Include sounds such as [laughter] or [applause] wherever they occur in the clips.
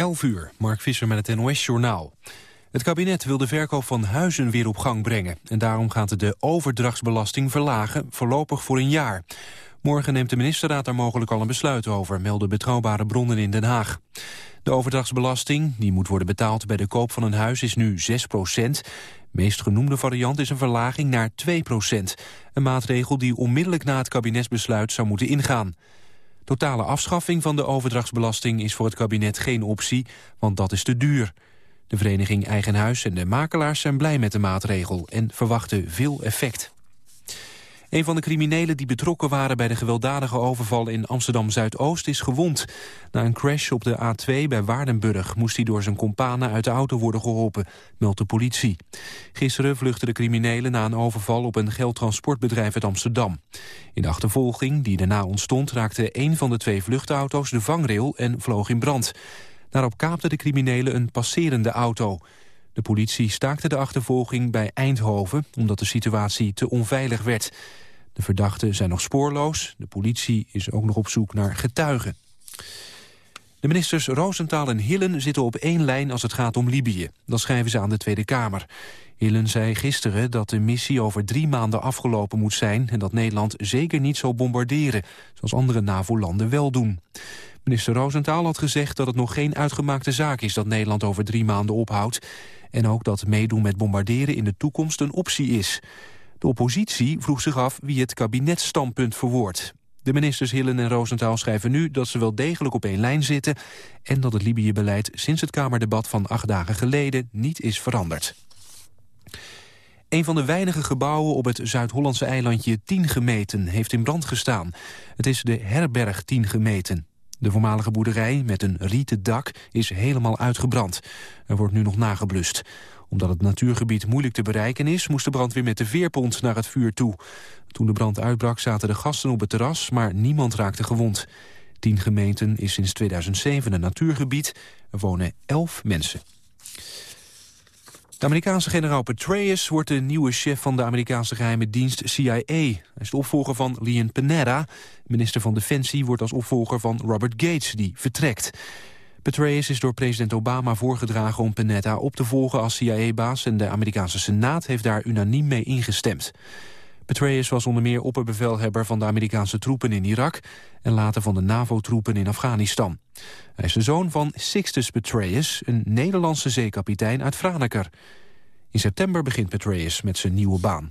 11 uur, Mark Visser met het NOS-journaal. Het kabinet wil de verkoop van huizen weer op gang brengen. En daarom gaat het de overdrachtsbelasting verlagen, voorlopig voor een jaar. Morgen neemt de ministerraad daar mogelijk al een besluit over... melden betrouwbare bronnen in Den Haag. De overdrachtsbelasting, die moet worden betaald bij de koop van een huis, is nu 6 procent. meest genoemde variant is een verlaging naar 2 procent. Een maatregel die onmiddellijk na het kabinetsbesluit zou moeten ingaan. Totale afschaffing van de overdrachtsbelasting is voor het kabinet geen optie, want dat is te duur. De vereniging Eigen Huis en de makelaars zijn blij met de maatregel en verwachten veel effect. Een van de criminelen die betrokken waren bij de gewelddadige overval in Amsterdam-Zuidoost is gewond. Na een crash op de A2 bij Waardenburg moest hij door zijn kompanen uit de auto worden geholpen, meldt de politie. Gisteren vluchtten de criminelen na een overval op een geldtransportbedrijf uit Amsterdam. In de achtervolging die daarna ontstond raakte een van de twee vluchtauto's de vangrail en vloog in brand. Daarop kaapten de criminelen een passerende auto. De politie staakte de achtervolging bij Eindhoven... omdat de situatie te onveilig werd. De verdachten zijn nog spoorloos. De politie is ook nog op zoek naar getuigen. De ministers Roosentaal en Hillen zitten op één lijn als het gaat om Libië. Dat schrijven ze aan de Tweede Kamer. Hillen zei gisteren dat de missie over drie maanden afgelopen moet zijn... en dat Nederland zeker niet zal bombarderen, zoals andere NAVO-landen wel doen. Minister Roosentaal had gezegd dat het nog geen uitgemaakte zaak is... dat Nederland over drie maanden ophoudt. En ook dat meedoen met bombarderen in de toekomst een optie is. De oppositie vroeg zich af wie het kabinetsstandpunt verwoordt. De ministers Hillen en Roosentaal schrijven nu dat ze wel degelijk op één lijn zitten... en dat het Libië-beleid sinds het Kamerdebat van acht dagen geleden niet is veranderd. Een van de weinige gebouwen op het Zuid-Hollandse eilandje Tiengemeten heeft in brand gestaan. Het is de herberg Tiengemeten. De voormalige boerderij met een rieten dak is helemaal uitgebrand. Er wordt nu nog nageblust. Omdat het natuurgebied moeilijk te bereiken is... moest de brandweer met de veerpont naar het vuur toe. Toen de brand uitbrak zaten de gasten op het terras... maar niemand raakte gewond. Tien gemeenten is sinds 2007 een natuurgebied. Er wonen elf mensen. De Amerikaanse generaal Petraeus wordt de nieuwe chef van de Amerikaanse geheime dienst CIA. Hij is de opvolger van Leon Panetta. Minister van Defensie wordt als opvolger van Robert Gates, die vertrekt. Petraeus is door president Obama voorgedragen om Panetta op te volgen als CIA-baas... en de Amerikaanse Senaat heeft daar unaniem mee ingestemd. Petraeus was onder meer opperbevelhebber van de Amerikaanse troepen in Irak... en later van de NAVO-troepen in Afghanistan. Hij is de zoon van Sixtus Petraeus, een Nederlandse zeekapitein uit Franeker. In september begint Petraeus met zijn nieuwe baan.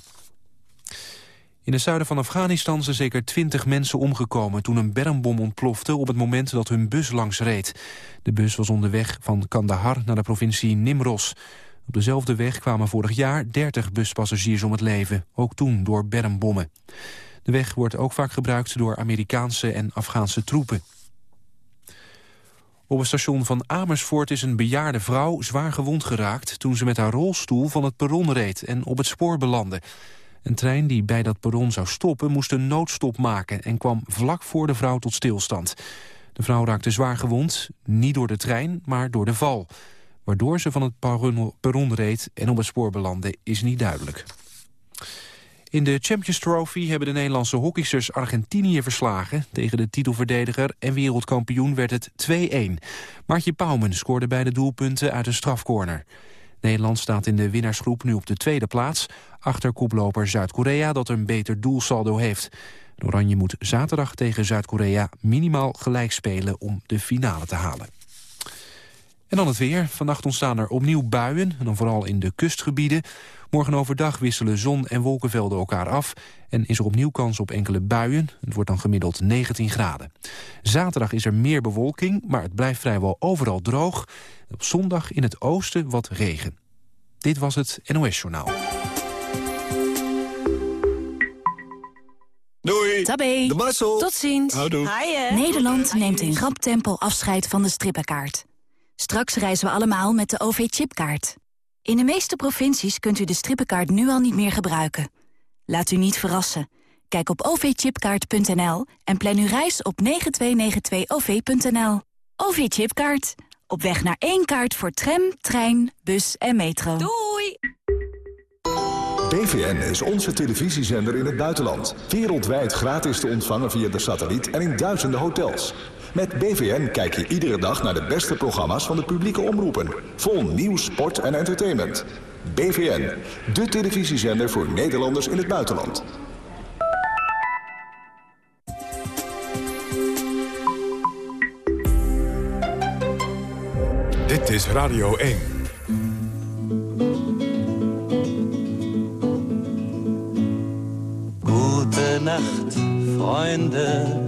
In het zuiden van Afghanistan zijn zeker twintig mensen omgekomen... toen een bermbom ontplofte op het moment dat hun bus langs reed. De bus was onderweg van Kandahar naar de provincie Nimros. Op dezelfde weg kwamen vorig jaar 30 buspassagiers om het leven. Ook toen door bermbommen. De weg wordt ook vaak gebruikt door Amerikaanse en Afghaanse troepen. Op het station van Amersfoort is een bejaarde vrouw zwaar gewond geraakt... toen ze met haar rolstoel van het perron reed en op het spoor belandde. Een trein die bij dat perron zou stoppen moest een noodstop maken... en kwam vlak voor de vrouw tot stilstand. De vrouw raakte zwaar gewond, niet door de trein, maar door de val. Waardoor ze van het perron reed en op het spoor belandde is niet duidelijk. In de Champions Trophy hebben de Nederlandse hockeysters Argentinië verslagen. Tegen de titelverdediger en wereldkampioen werd het 2-1. Martje Pauwmen scoorde beide doelpunten uit een strafcorner. Nederland staat in de winnaarsgroep nu op de tweede plaats... achter koploper Zuid-Korea dat een beter doelsaldo heeft. Oranje moet zaterdag tegen Zuid-Korea minimaal gelijk spelen... om de finale te halen. En dan het weer. Vannacht ontstaan er opnieuw buien, en dan vooral in de kustgebieden. Morgen overdag wisselen zon en wolkenvelden elkaar af... en is er opnieuw kans op enkele buien. Het wordt dan gemiddeld 19 graden. Zaterdag is er meer bewolking, maar het blijft vrijwel overal droog. Op zondag in het oosten wat regen. Dit was het NOS Journaal. Doei. Tabé. De Marcel. Tot ziens. Houdoe. Nederland neemt in rap tempo afscheid van de strippenkaart. Straks reizen we allemaal met de OV-chipkaart. In de meeste provincies kunt u de strippenkaart nu al niet meer gebruiken. Laat u niet verrassen. Kijk op ovchipkaart.nl en plan uw reis op 9292-OV.nL. OV-chipkaart. Op weg naar één kaart voor tram, trein, bus en metro. Doei! BVN is onze televisiezender in het buitenland. Wereldwijd gratis te ontvangen via de satelliet en in duizenden hotels. Met BVN kijk je iedere dag naar de beste programma's van de publieke omroepen. Vol nieuws, sport en entertainment. BVN, de televisiezender voor Nederlanders in het buitenland. Dit is Radio 1. Gute Nacht, Freunde.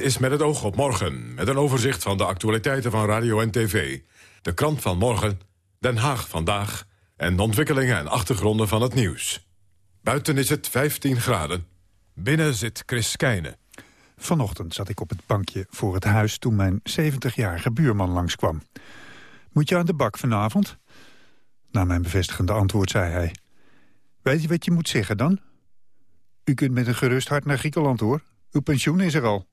Is met het oog op morgen, met een overzicht van de actualiteiten van radio en tv. De krant van morgen, Den Haag vandaag... en de ontwikkelingen en achtergronden van het nieuws. Buiten is het 15 graden. Binnen zit Chris Keijne. Vanochtend zat ik op het bankje voor het huis toen mijn 70-jarige buurman langskwam. Moet je aan de bak vanavond? Na mijn bevestigende antwoord zei hij... Weet je wat je moet zeggen dan? U kunt met een gerust hart naar Griekenland, hoor. Uw pensioen is er al.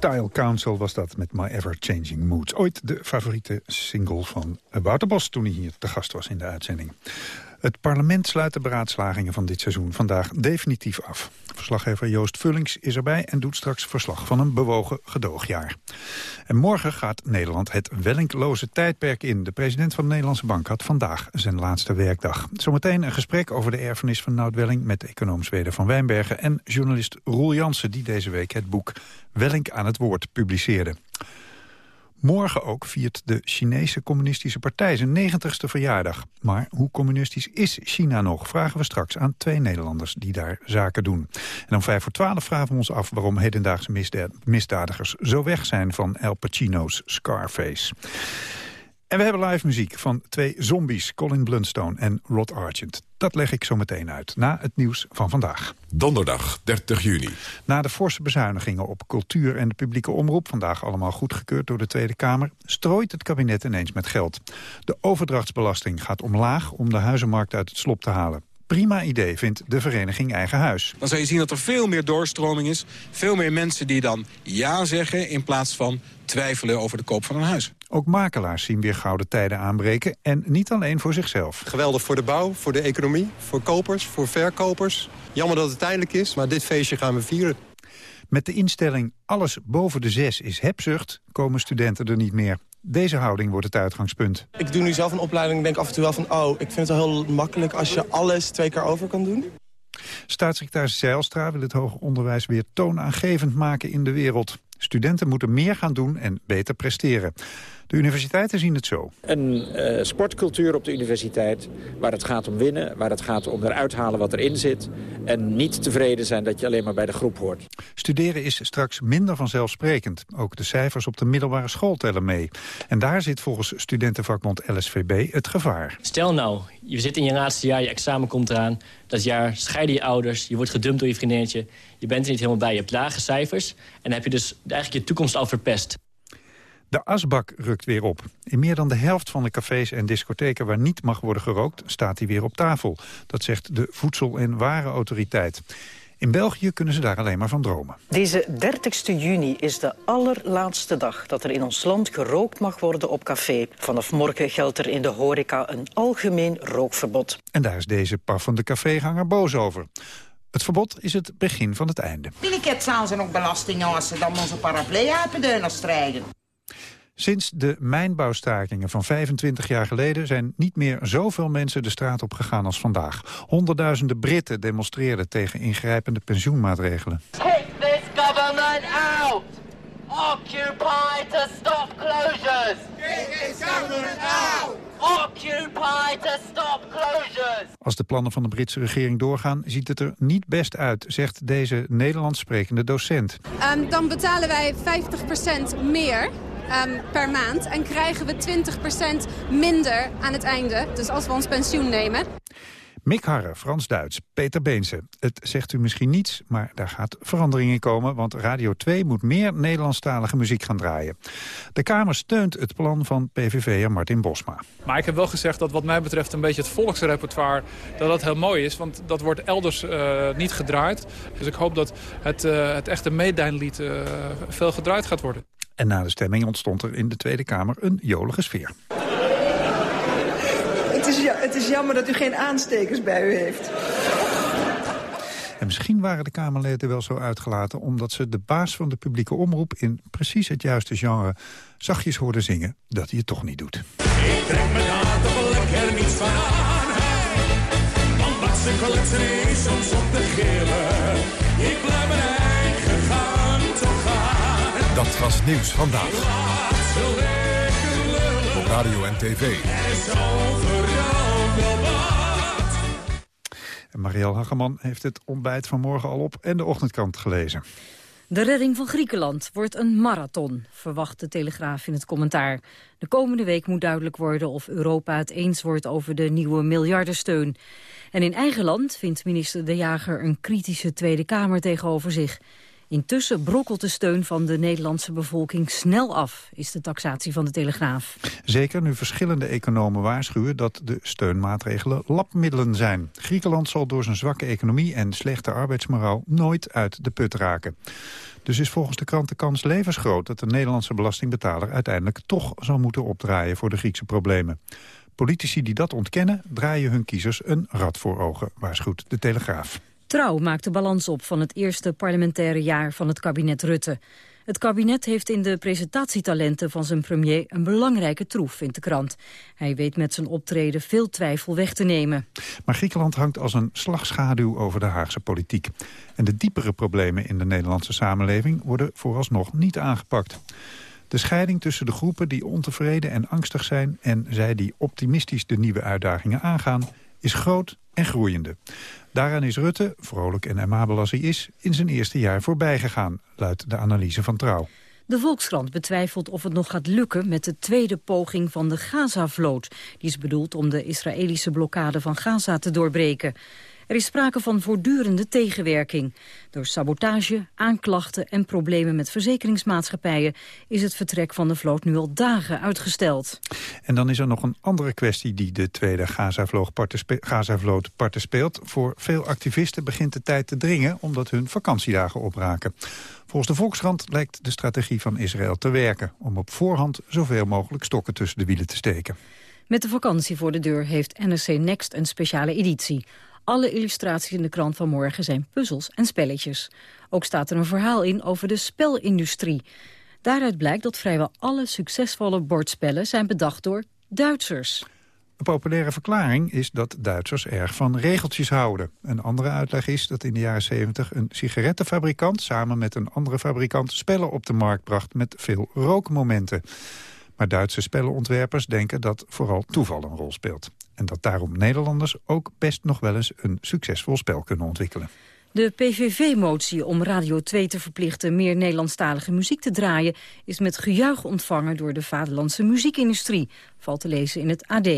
Style Council was dat met My Ever Changing Mood. Ooit de favoriete single van Wouter toen hij hier te gast was in de uitzending. Het parlement sluit de beraadslagingen van dit seizoen vandaag definitief af. Verslaggever Joost Vullings is erbij en doet straks verslag van een bewogen gedoogjaar. En morgen gaat Nederland het wellinkloze tijdperk in. De president van de Nederlandse Bank had vandaag zijn laatste werkdag. Zometeen een gesprek over de erfenis van Nout Welling... met econoom Zweden van Wijnbergen en journalist Roel Jansen... die deze week het boek Welling aan het woord publiceerde. Morgen ook viert de Chinese Communistische Partij zijn 90ste verjaardag. Maar hoe communistisch is China nog? Vragen we straks aan twee Nederlanders die daar zaken doen. En om vijf voor twaalf vragen we ons af waarom hedendaagse misdadigers zo weg zijn van El Pacino's Scarface. En we hebben live muziek van twee zombies, Colin Blunstone en Rod Argent. Dat leg ik zo meteen uit, na het nieuws van vandaag. Donderdag, 30 juni. Na de forse bezuinigingen op cultuur en de publieke omroep... vandaag allemaal goedgekeurd door de Tweede Kamer... strooit het kabinet ineens met geld. De overdrachtsbelasting gaat omlaag om de huizenmarkt uit het slop te halen. Prima idee, vindt de vereniging Eigen Huis. Dan zou je zien dat er veel meer doorstroming is. Veel meer mensen die dan ja zeggen in plaats van twijfelen over de koop van een huis. Ook makelaars zien weer gouden tijden aanbreken en niet alleen voor zichzelf. Geweldig voor de bouw, voor de economie, voor kopers, voor verkopers. Jammer dat het eindelijk is, maar dit feestje gaan we vieren. Met de instelling alles boven de zes is hebzucht komen studenten er niet meer. Deze houding wordt het uitgangspunt. Ik doe nu zelf een opleiding en denk af en toe wel van... oh, ik vind het wel heel makkelijk als je alles twee keer over kan doen. Staatssecretaris Zeilstra wil het hoger onderwijs weer toonaangevend maken in de wereld. Studenten moeten meer gaan doen en beter presteren. De universiteiten zien het zo. Een uh, sportcultuur op de universiteit waar het gaat om winnen... waar het gaat om eruit halen wat erin zit... en niet tevreden zijn dat je alleen maar bij de groep hoort. Studeren is straks minder vanzelfsprekend. Ook de cijfers op de middelbare school tellen mee. En daar zit volgens studentenvakbond LSVB het gevaar. Stel nou, je zit in je laatste jaar, je examen komt eraan... dat jaar scheiden je ouders, je wordt gedumpt door je vriendinnetje... je bent er niet helemaal bij, je hebt lage cijfers... en dan heb je dus eigenlijk je toekomst al verpest. De asbak rukt weer op. In meer dan de helft van de cafés en discotheken waar niet mag worden gerookt... staat hij weer op tafel. Dat zegt de Voedsel- en Warenautoriteit. In België kunnen ze daar alleen maar van dromen. Deze 30 juni is de allerlaatste dag dat er in ons land gerookt mag worden op café. Vanaf morgen geldt er in de horeca een algemeen rookverbod. En daar is deze paf van de caféganger boos over. Het verbod is het begin van het einde. Billiket ze nog belastingen als ze dan onze paraplu uit strijden. Sinds de mijnbouwstakingen van 25 jaar geleden zijn niet meer zoveel mensen de straat op gegaan als vandaag. Honderdduizenden Britten demonstreerden tegen ingrijpende pensioenmaatregelen. Kick this government out! Occupy to stop closures! Kick this government out! Occupy to stop closures! Als de plannen van de Britse regering doorgaan, ziet het er niet best uit, zegt deze Nederlands sprekende docent. Um, dan betalen wij 50% meer um, per maand. En krijgen we 20% minder aan het einde. Dus als we ons pensioen nemen. Mick Harre, Frans-Duits, Peter Beense. Het zegt u misschien niets, maar daar gaat verandering in komen... want Radio 2 moet meer Nederlandstalige muziek gaan draaien. De Kamer steunt het plan van PVV'er Martin Bosma. Maar ik heb wel gezegd dat wat mij betreft een beetje het volksrepertoire... dat dat heel mooi is, want dat wordt elders uh, niet gedraaid. Dus ik hoop dat het, uh, het echte meedijnlied uh, veel gedraaid gaat worden. En na de stemming ontstond er in de Tweede Kamer een jolige sfeer. Het is, het is jammer dat u geen aanstekers bij u heeft. En misschien waren de Kamerleden wel zo uitgelaten... omdat ze de baas van de publieke omroep in precies het juiste genre... zachtjes hoorden zingen dat hij het toch niet doet. Ik trek me daar toch lekker niets van aan. Want wat ze collectie soms op de gele. Dat was Nieuws Vandaag. Op radio en tv. Marielle Hageman heeft het ontbijt van morgen al op en de ochtendkrant gelezen. De redding van Griekenland wordt een marathon, verwacht de Telegraaf in het commentaar. De komende week moet duidelijk worden of Europa het eens wordt over de nieuwe miljardensteun. En in eigen land vindt minister De Jager een kritische Tweede Kamer tegenover zich. Intussen brokkelt de steun van de Nederlandse bevolking snel af, is de taxatie van de Telegraaf. Zeker nu verschillende economen waarschuwen dat de steunmaatregelen labmiddelen zijn. Griekenland zal door zijn zwakke economie en slechte arbeidsmoraal nooit uit de put raken. Dus is volgens de krant de kans levensgroot dat de Nederlandse belastingbetaler uiteindelijk toch zal moeten opdraaien voor de Griekse problemen. Politici die dat ontkennen draaien hun kiezers een rad voor ogen, waarschuwt de Telegraaf. Trouw maakt de balans op van het eerste parlementaire jaar van het kabinet Rutte. Het kabinet heeft in de presentatietalenten van zijn premier een belangrijke troef, vindt de krant. Hij weet met zijn optreden veel twijfel weg te nemen. Maar Griekenland hangt als een slagschaduw over de Haagse politiek. En de diepere problemen in de Nederlandse samenleving worden vooralsnog niet aangepakt. De scheiding tussen de groepen die ontevreden en angstig zijn... en zij die optimistisch de nieuwe uitdagingen aangaan... is groot en groeiende. Daaraan is Rutte, vrolijk en amabel als hij is... in zijn eerste jaar voorbij gegaan, luidt de analyse van Trouw. De Volkskrant betwijfelt of het nog gaat lukken met de tweede poging van de Gaza-vloot. Die is bedoeld om de Israëlische blokkade van Gaza te doorbreken. Er is sprake van voortdurende tegenwerking. Door sabotage, aanklachten en problemen met verzekeringsmaatschappijen... is het vertrek van de vloot nu al dagen uitgesteld. En dan is er nog een andere kwestie die de tweede Gaza-vloot parten speelt. Voor veel activisten begint de tijd te dringen omdat hun vakantiedagen opraken. Volgens de Volkskrant lijkt de strategie van Israël te werken... om op voorhand zoveel mogelijk stokken tussen de wielen te steken. Met de vakantie voor de deur heeft NRC Next een speciale editie. Alle illustraties in de krant van morgen zijn puzzels en spelletjes. Ook staat er een verhaal in over de spelindustrie. Daaruit blijkt dat vrijwel alle succesvolle bordspellen zijn bedacht door Duitsers. Een populaire verklaring is dat Duitsers erg van regeltjes houden. Een andere uitleg is dat in de jaren 70 een sigarettenfabrikant... samen met een andere fabrikant spellen op de markt bracht met veel rookmomenten. Maar Duitse spellenontwerpers denken dat vooral toeval een rol speelt. En dat daarom Nederlanders ook best nog wel eens een succesvol spel kunnen ontwikkelen. De PVV-motie om Radio 2 te verplichten meer Nederlandstalige muziek te draaien... is met gejuich ontvangen door de vaderlandse muziekindustrie, valt te lezen in het AD.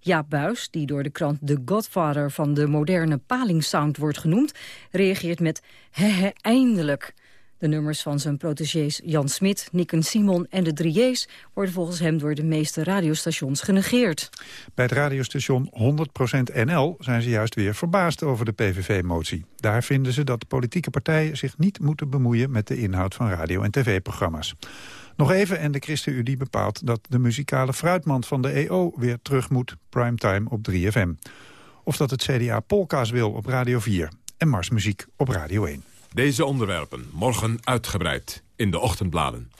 Jaap Buis, die door de krant The Godfather van de moderne palingsound wordt genoemd... reageert met hehe, eindelijk. De nummers van zijn protégés Jan Smit, Nicken Simon en de Drieërs... worden volgens hem door de meeste radiostations genegeerd. Bij het radiostation 100% NL zijn ze juist weer verbaasd over de PVV-motie. Daar vinden ze dat politieke partijen zich niet moeten bemoeien... met de inhoud van radio- en tv-programma's. Nog even en de ChristenUnie bepaalt dat de muzikale fruitmand van de EO... weer terug moet, primetime op 3FM. Of dat het CDA polka's wil op Radio 4 en Marsmuziek op Radio 1. Deze onderwerpen morgen uitgebreid in de ochtendbladen.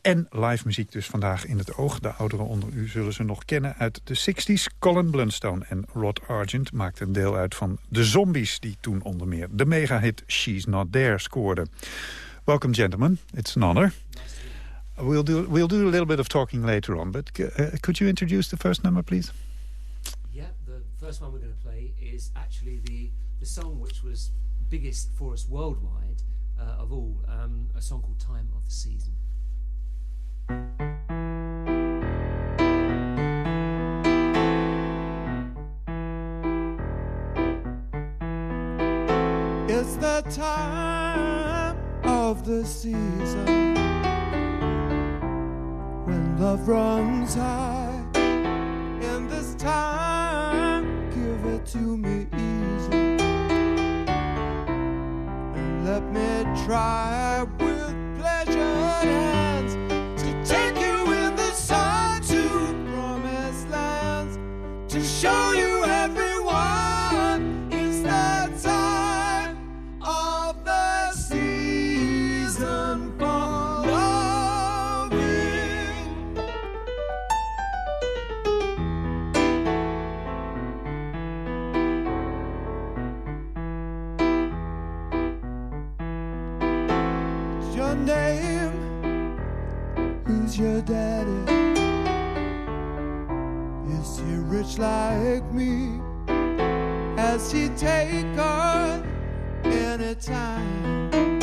En live muziek dus vandaag in het oog. De ouderen onder u zullen ze nog kennen uit de 60s. Colin Blunstone en Rod Argent maakten deel uit van de Zombies... die toen onder meer de megahit She's Not There scoorden. Welcome, gentlemen. It's an honor. We'll do, we'll do a little bit of talking later on, but uh, could you introduce the first number, please? Yeah, the first one we're going to play is actually the, the song which was biggest for us worldwide uh, of all, um, a song called Time of the Season. It's the time of the season when love runs high. In this time, give it to me let me try with pleasure hands to take you in the sun to promised lands to show you your name? Who's your daddy? Is he rich like me? Has he taken any time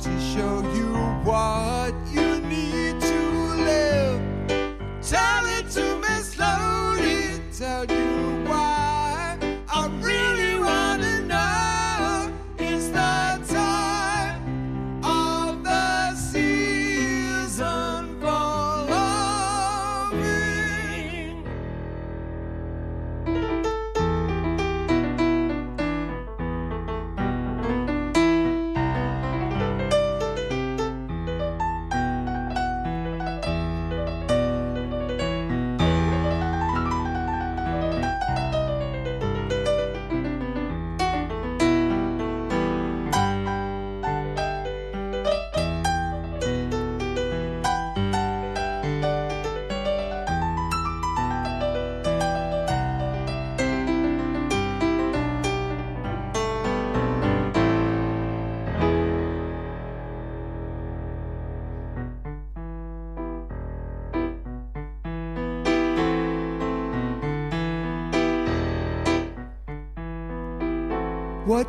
to show you what you need to live? Tell it to me slowly, tell you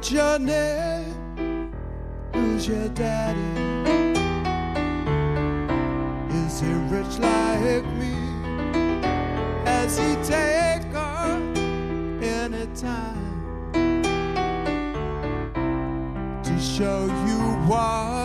What's your name? Who's your daddy? Is he rich like me? Has he taken any time to show you what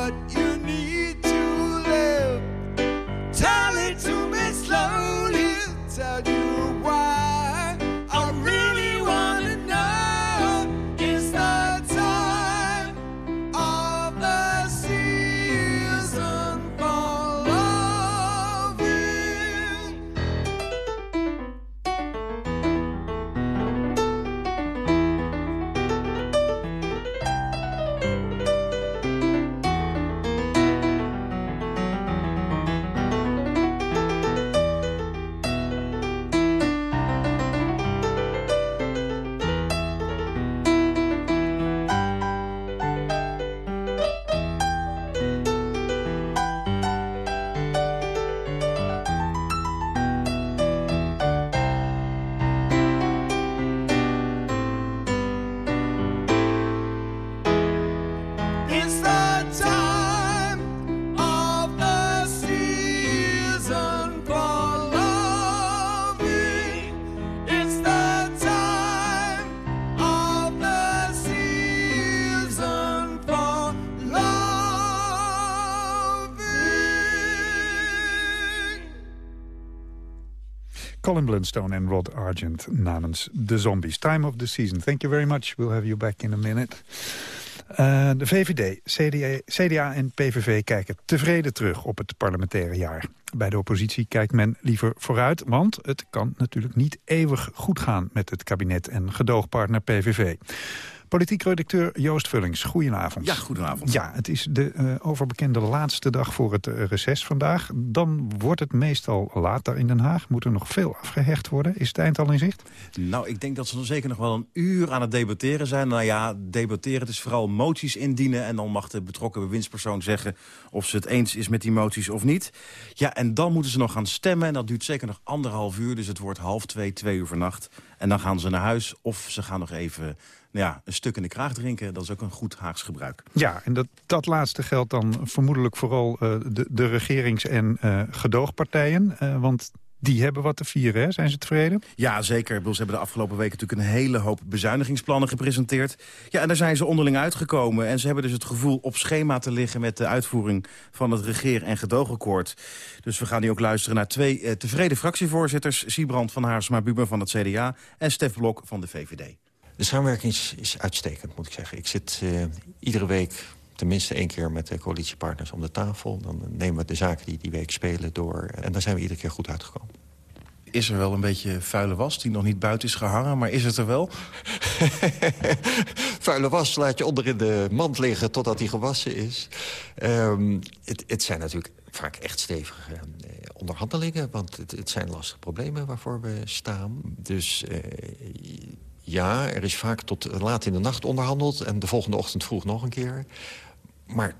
Colin en Rod Argent namens The Zombies. Time of the season. Thank you very much. We'll have you back in a minute. Uh, de VVD, CDA, CDA en PVV kijken tevreden terug op het parlementaire jaar. Bij de oppositie kijkt men liever vooruit, want het kan natuurlijk niet eeuwig goed gaan met het kabinet en gedoogpartner PVV. Politiek redacteur Joost Vullings, goedenavond. Ja, goedenavond. Ja, het is de uh, overbekende laatste dag voor het uh, reces vandaag. Dan wordt het meestal laat daar in Den Haag. Moet er nog veel afgehecht worden? Is het eind al in zicht? Nou, ik denk dat ze dan zeker nog wel een uur aan het debatteren zijn. Nou ja, debatteren, het is vooral moties indienen... en dan mag de betrokken bewindspersoon zeggen... of ze het eens is met die moties of niet. Ja, en dan moeten ze nog gaan stemmen. En dat duurt zeker nog anderhalf uur. Dus het wordt half twee, twee uur vannacht. En dan gaan ze naar huis of ze gaan nog even nou ja, een stuk in de kraag drinken, dat is ook een goed Haags gebruik. Ja, en dat, dat laatste geldt dan vermoedelijk vooral uh, de, de regerings- en uh, gedoogpartijen. Uh, want die hebben wat te vieren, hè? Zijn ze tevreden? Ja, zeker. Ze hebben de afgelopen weken natuurlijk een hele hoop bezuinigingsplannen gepresenteerd. Ja, en daar zijn ze onderling uitgekomen. En ze hebben dus het gevoel op schema te liggen met de uitvoering van het regeer- en gedoogakkoord. Dus we gaan nu ook luisteren naar twee uh, tevreden fractievoorzitters. Siebrand van Haarsma-Buber van het CDA en Stef Blok van de VVD. De samenwerking is, is uitstekend, moet ik zeggen. Ik zit uh, iedere week tenminste één keer met de coalitiepartners om de tafel. Dan nemen we de zaken die die week spelen door. En daar zijn we iedere keer goed uitgekomen. Is er wel een beetje vuile was die nog niet buiten is gehangen, maar is het er wel? [laughs] vuile was laat je onder in de mand liggen totdat die gewassen is. Um, het, het zijn natuurlijk vaak echt stevige uh, onderhandelingen... want het, het, zijn lastige problemen waarvoor we staan. Dus uh, ja, er is vaak tot laat in de nacht onderhandeld... en de volgende ochtend vroeg nog een keer. Maar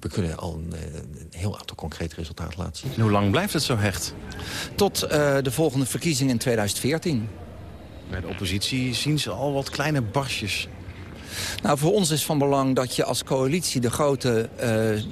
we kunnen al een, een, heel aantal concrete resultaten laten zien. En hoe lang blijft het zo hecht? Tot uh, de volgende verkiezingen in 2014. Bij de oppositie zien ze al wat kleine barsjes. Nou, voor ons is van belang dat je als coalitie de grote uh,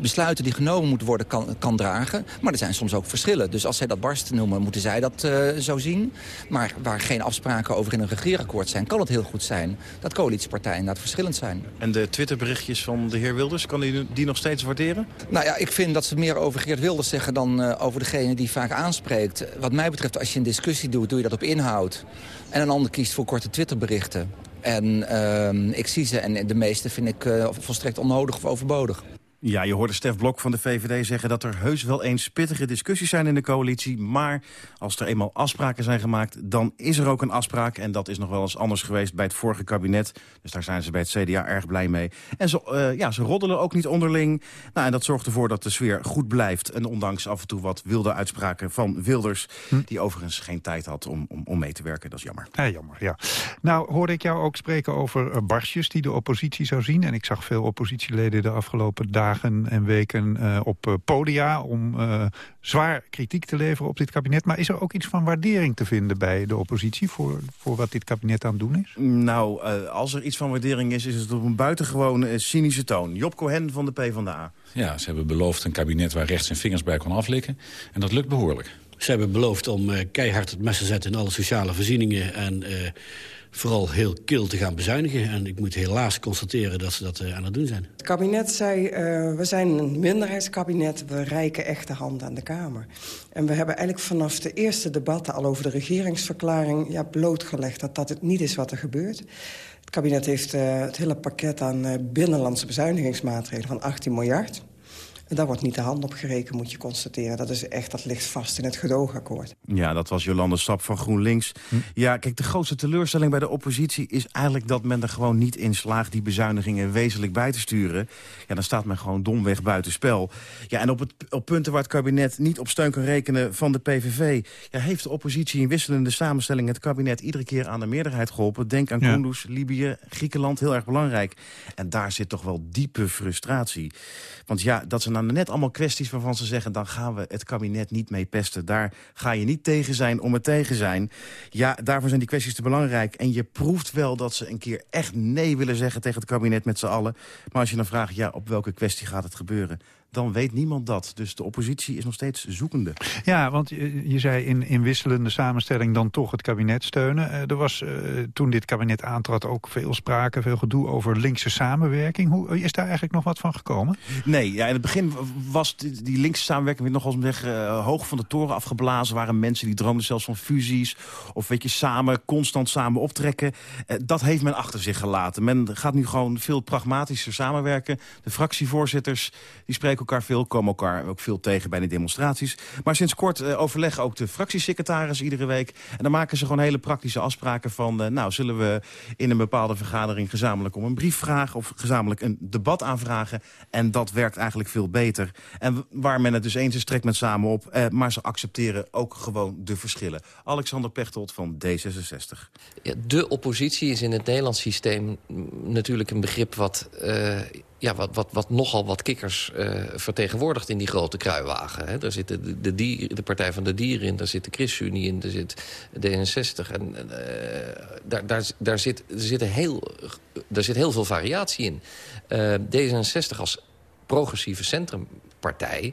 besluiten die genomen moeten worden kan, kan, dragen. Maar er zijn soms ook verschillen. Dus als zij dat barsten noemen, moeten zij dat uh, zo zien. Maar waar geen afspraken over in een regeerakkoord zijn, kan het heel goed zijn dat coalitiepartijen inderdaad verschillend zijn. En de Twitterberichtjes van de heer Wilders, kan u die nog steeds waarderen? Nou ja, ik vind dat ze meer over Geert Wilders zeggen dan uh, over degene die vaak aanspreekt. Wat mij betreft, als je een discussie doet, doe je dat op inhoud. En een ander kiest voor korte Twitterberichten. En uh, ik zie ze en de meeste vind ik uh, volstrekt onnodig of overbodig. Ja, je hoorde Stef Blok van de VVD zeggen dat er heus wel eens pittige discussies zijn in de coalitie. Maar als er eenmaal afspraken zijn gemaakt, dan is er ook een afspraak. En dat is nog wel eens anders geweest bij het vorige kabinet. Dus daar zijn ze bij het CDA erg blij mee. En ze, uh, ja, ze roddelen ook niet onderling. Nou, en dat zorgt ervoor dat de sfeer goed blijft. En ondanks af en toe wat wilde uitspraken van Wilders... Hm? die overigens geen tijd had om, om, om mee te werken. Dat is jammer. Ja, jammer, ja. Nou, hoorde ik jou ook spreken over uh, barsjes die de oppositie zou zien. En ik zag veel oppositieleden de afgelopen dagen dagen en weken eh, op eh, podia... om eh, zwaar kritiek te leveren op dit kabinet. Maar is er ook iets van waardering te vinden bij de oppositie... voor, voor wat dit kabinet aan het doen is? Nou, als er iets van waardering is, is het op een buitengewoon cynische toon. Job Cohen van de PvdA. Ja, ze hebben beloofd een kabinet waar rechts zijn vingers bij kon aflikken. En dat lukt behoorlijk. Ze hebben beloofd om keihard het mes te zetten in alle sociale voorzieningen... en vooral heel kil te gaan bezuinigen. En ik moet helaas constateren dat ze dat uh, aan het doen zijn. Het kabinet zei, uh, we zijn een minderheidskabinet... we reiken echt de hand aan de Kamer. En we hebben eigenlijk vanaf de eerste debatten al over de regeringsverklaring... Ja, blootgelegd dat dat het niet is wat er gebeurt. Het kabinet heeft uh, het hele pakket aan binnenlandse bezuinigingsmaatregelen... van 18 miljard daar wordt niet de hand op gerekend, moet je constateren. Dat is echt, dat ligt vast in het gedoogakkoord. Ja, dat was Jolande Sap van GroenLinks. Hm? Ja, kijk, de grootste teleurstelling bij de oppositie is eigenlijk dat men er gewoon niet in slaagt die bezuinigingen wezenlijk bij te sturen. Ja, dan staat men gewoon domweg buitenspel. Ja, en op, het, op punten waar het kabinet niet op steun kan rekenen van de PVV... Ja, heeft de oppositie in wisselende samenstelling het kabinet iedere keer aan de meerderheid geholpen. Denk aan ja. Kunduz, Libië, Griekenland, heel erg belangrijk. En daar zit toch wel diepe frustratie. Want ja, dat net allemaal kwesties waarvan ze zeggen... dan gaan we het kabinet niet mee pesten. Daar ga je niet tegen zijn om het tegen zijn. Ja, daarvoor zijn die kwesties te belangrijk. En je proeft wel dat ze een keer echt nee willen zeggen tegen het kabinet met z'n allen. Maar als je dan vraagt, ja, op welke kwestie gaat het gebeuren dan weet niemand dat. Dus de oppositie is nog steeds zoekende. Ja, want je, je zei in, in wisselende samenstelling dan toch het kabinet steunen. Uh, er was uh, toen dit kabinet aantrad ook veel sprake, veel gedoe over linkse samenwerking. Hoe, is daar eigenlijk nog wat van gekomen? Nee, ja, in het begin was die, die linkse samenwerking weer nogal zeggen, uh, hoog van de toren afgeblazen. waren mensen die droomden zelfs van fusies. Of weet je, samen, constant samen optrekken. dat heeft men achter zich gelaten. Men gaat nu gewoon veel pragmatischer samenwerken. De fractievoorzitters die spreken elkaar veel, komen elkaar ook veel tegen bij de demonstraties. Maar sinds kort uh, overleggen ook de fractiesecretaris iedere week. En dan maken ze gewoon hele praktische afspraken van... Uh, nou, zullen we in een bepaalde vergadering gezamenlijk om een brief vragen... of gezamenlijk een debat aanvragen. En dat werkt eigenlijk veel beter. En waar men het dus eens is, trekt men samen op. Uh, maar ze accepteren ook gewoon de verschillen. Alexander Pechtold van D66. Ja, de oppositie is in het Nederlands systeem natuurlijk een begrip wat ja, wat, wat, wat nogal wat kikkers uh, vertegenwoordigt in die grote kruiwagen. Hè. Daar zit de, de, de Partij van de Dieren in, daar zit de ChristenUnie in, daar zit D66. En uh, daar, daar, daar, zit, er, zit heel, daar zit heel veel variatie in. Uh, D66 als progressieve centrumpartij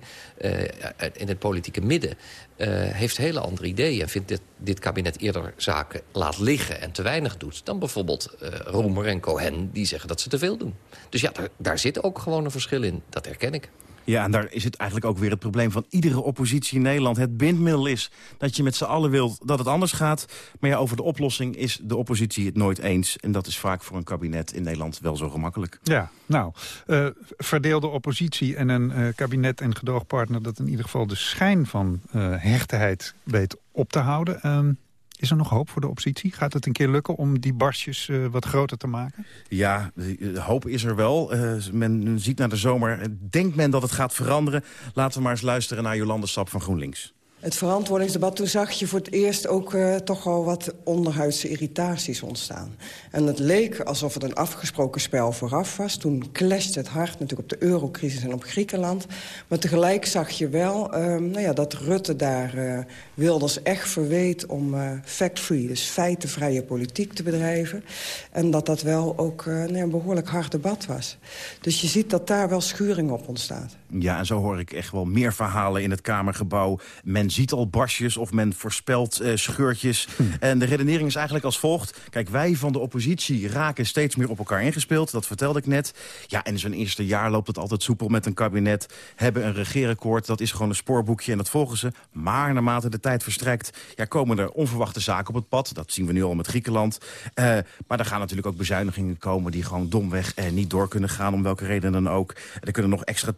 in het politieke midden... Uh, heeft hele andere ideeën en vindt dit, dit kabinet eerder zaken laat liggen en te weinig doet... dan bijvoorbeeld uh, Roemer en Cohen die zeggen dat ze te veel doen. Dus ja, daar, daar zit ook gewoon een verschil in, dat herken ik. Ja, en daar is het eigenlijk ook weer het probleem van iedere oppositie in Nederland. Het bindmiddel is dat je met z'n allen wilt dat het anders gaat. Maar ja, over de oplossing is de oppositie het nooit eens. En dat is vaak voor een kabinet in Nederland wel zo gemakkelijk. Ja, nou, uh, verdeelde oppositie en een uh, kabinet en gedoogpartner... dat in ieder geval de schijn van uh, weet op te houden... Is er nog hoop voor de oppositie? Gaat het een keer lukken om die barstjes uh, wat groter te maken? Ja, de hoop is er wel. Uh, men ziet naar de zomer. Denkt men dat het gaat veranderen? Laten we maar eens luisteren naar Jolande Sap van GroenLinks. Het verantwoordingsdebat, toen zag je voor het eerst ook uh, toch al wat onderhuidse irritaties ontstaan. En het leek alsof het een afgesproken spel vooraf was. Toen clashte het hard natuurlijk op de eurocrisis en op Griekenland. Maar tegelijk zag je wel uh, nou ja, dat Rutte daar uh, Wilders echt verweet om uh, fact-free, dus feitenvrije politiek te bedrijven. En dat dat wel ook nou een behoorlijk hard debat was. Dus je ziet dat daar wel schuring op ontstaat. Ja, en zo hoor ik echt wel meer verhalen in het Kamergebouw. Men ziet al barsjes of men voorspelt uh, scheurtjes. Hm. En de redenering is eigenlijk als volgt. Kijk, wij van de oppositie raken steeds meer op elkaar ingespeeld. Dat vertelde ik net. Ja, en in zo'n eerste jaar loopt het altijd soepel met een kabinet. Hebben een regeerakkoord, dat is gewoon een spoorboekje en dat volgen ze. Maar naarmate de tijd verstrekt, ja, komen er onverwachte zaken op het pad. Dat zien we nu al met Griekenland. Uh, maar er gaan natuurlijk ook bezuinigingen komen... die gewoon domweg uh, niet door kunnen gaan, om welke reden dan ook. Er kunnen nog extra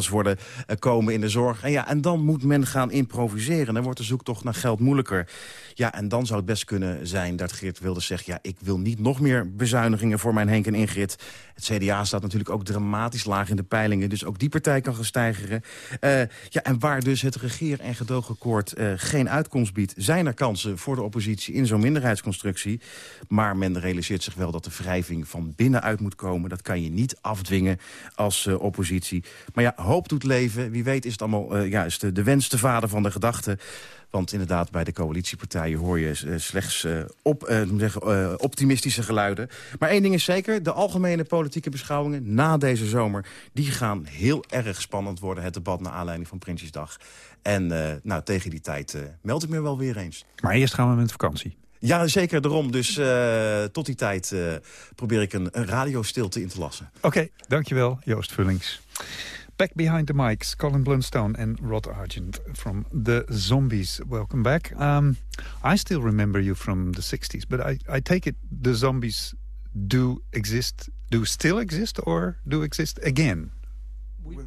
tegenvallers worden uh, komen in de zorg. En, ja, en dan moet men gaan improviseren. Dan wordt de zoektocht naar geld moeilijker. Ja, en dan zou het best kunnen zijn dat Geert Wilders zegt... ja, ik wil niet nog meer bezuinigingen voor mijn Henk en Ingrid. Het CDA staat natuurlijk ook dramatisch laag in de peilingen. Dus ook die partij kan gaan. Uh, ja, en waar dus het regeer- en gedoogakkoord uh, geen uitkomst biedt... zijn er kansen voor de oppositie in zo'n minderheidsconstructie. Maar men realiseert zich wel dat de wrijving van binnenuit moet komen. Dat kan je niet afdwingen als oppositie. Maar ja, hoop doet leven. Wie weet is het allemaal ja, is de, de wens de vader van de gedachte. Want inderdaad, bij de coalitiepartijen hoor je slechts uh, op, uh, zeggen, optimistische geluiden. Maar één ding is zeker, de algemene politieke beschouwingen na deze zomer... die gaan heel erg spannend worden, het debat naar aanleiding van Prinsjesdag. En nou, tegen die tijd meld ik me wel weer eens. Maar eerst gaan we met vakantie. Ja, zeker daarom. Dus uh, tot die tijd uh, probeer ik een, een radiostilte in te lassen. Oké, okay, dankjewel Joost Vullings. Back behind the mics, Colin Blunstone and Rod Argent from The Zombies. Welcome back. Um, I still remember you from the 60s, but I, I take it the zombies do exist, do still exist, or do exist again? We,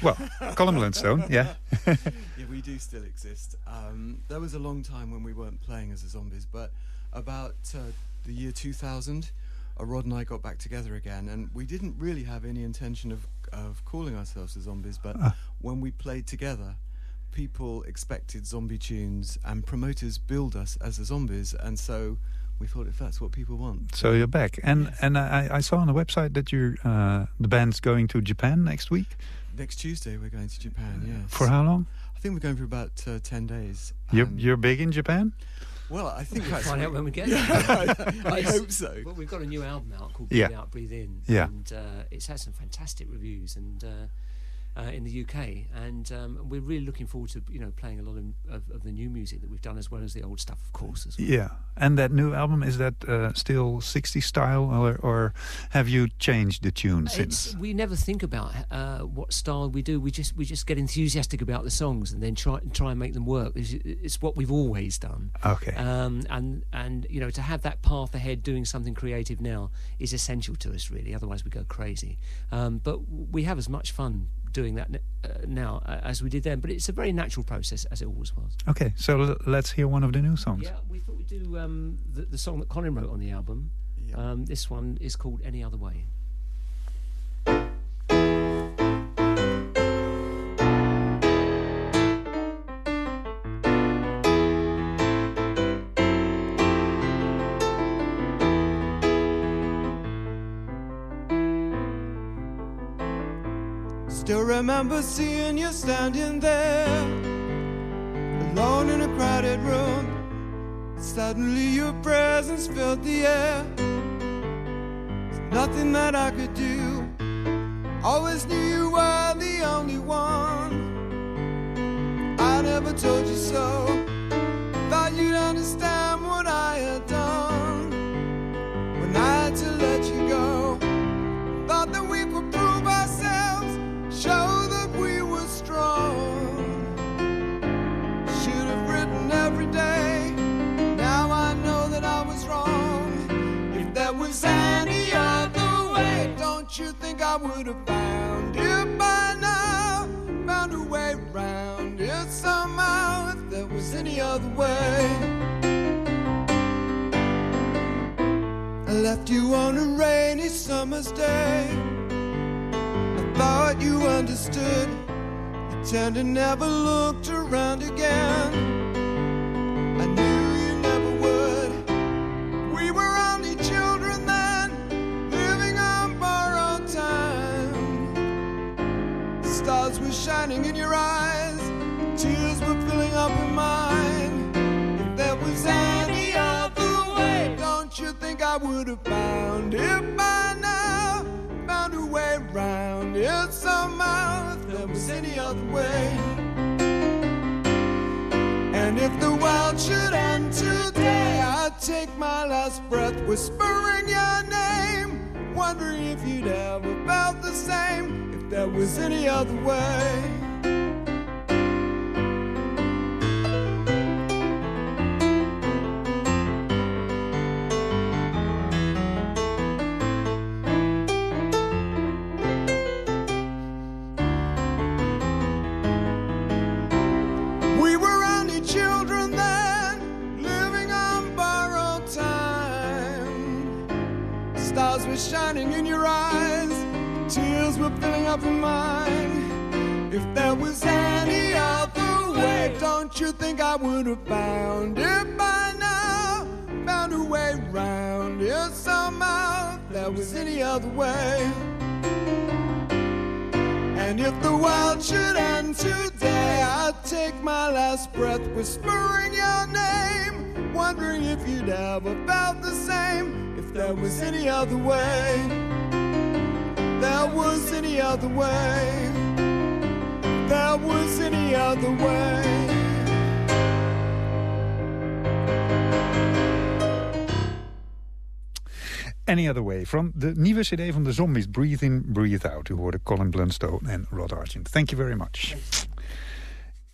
well, Colin Blunstone, yeah. [laughs] yeah, we do still exist. Um, there was a long time when we weren't playing as the zombies, but about uh, the year 2000, uh, Rod and I got back together again, and we didn't really have any intention of of calling ourselves the zombies, but Ah. when we played together, people expected zombie tunes, and promoters billed us as the zombies, and so we thought if that's what people want, So you're back. And and I, I saw on the website that you're, uh, the band's going to Japan next week. next Tuesday we're going to Japan. Yes. For how long? I think we're going for about uh, ten days. You're, you're big in Japan? Well, I think We'll that's find out when we get there. I, I [laughs] hope so. Well, we've got a new album out called Yeah. Breathe Out, Breathe In. Yeah. And uh, it's had some fantastic reviews and uh, uh, in the UK. And um, we're really looking forward to you know playing a lot of, of, of the new music that we've done as well as the old stuff, of course. As well. Yeah. And that new album, is that uh, still 60 style, or, or have you changed the tune since? It's, we never think about uh, what style we do. We just we just get enthusiastic about the songs and then try try and make them work. It's, it's what we've always done. Okay. Um, and and you know to have that path ahead, doing something creative now is essential to us. Really, otherwise we go crazy. Um, but we have as much fun doing that uh, now uh, as we did then. But it's a very natural process, as it always was. Okay, so l- let's hear one of the new songs. Yeah, we thought we'd do um, the, the song that Colin wrote on the album. Um, this one is called Any Other Way. Remember seeing you standing there, alone in a crowded room. Suddenly your presence filled the air. There's nothing that I could do. Always knew you were the only one. I never told you so. Thought you'd understand you think I would have found it by now? Found a way around it somehow. If there was any other way. I left you on a rainy summer's day. I thought you understood. You turned and never looked around again. I knew you never would. We were shining in your eyes, tears were filling up in mine. If there was any other way, don't you think I would have found it by now? Found a way around it somehow. If there was any other way. And if the world should end today, I'd take my last breath whispering your name. Wondering if you'd ever felt the same, there was any other way. Tears were filling up your mind. If there was any other way, don't you think I would have found it by now? Found a way round it somehow. If there was any other way. And if the world should end today, I'd take my last breath whispering your name, wondering if you'd ever felt the same. If there was any other way, there was any other way, there was any other way. Any Other Way. From de nieuwe cd van de Zombies, Breathe In, Breathe Out. U hoorde Colin Blunstone en Rod Argent. Thank you very much.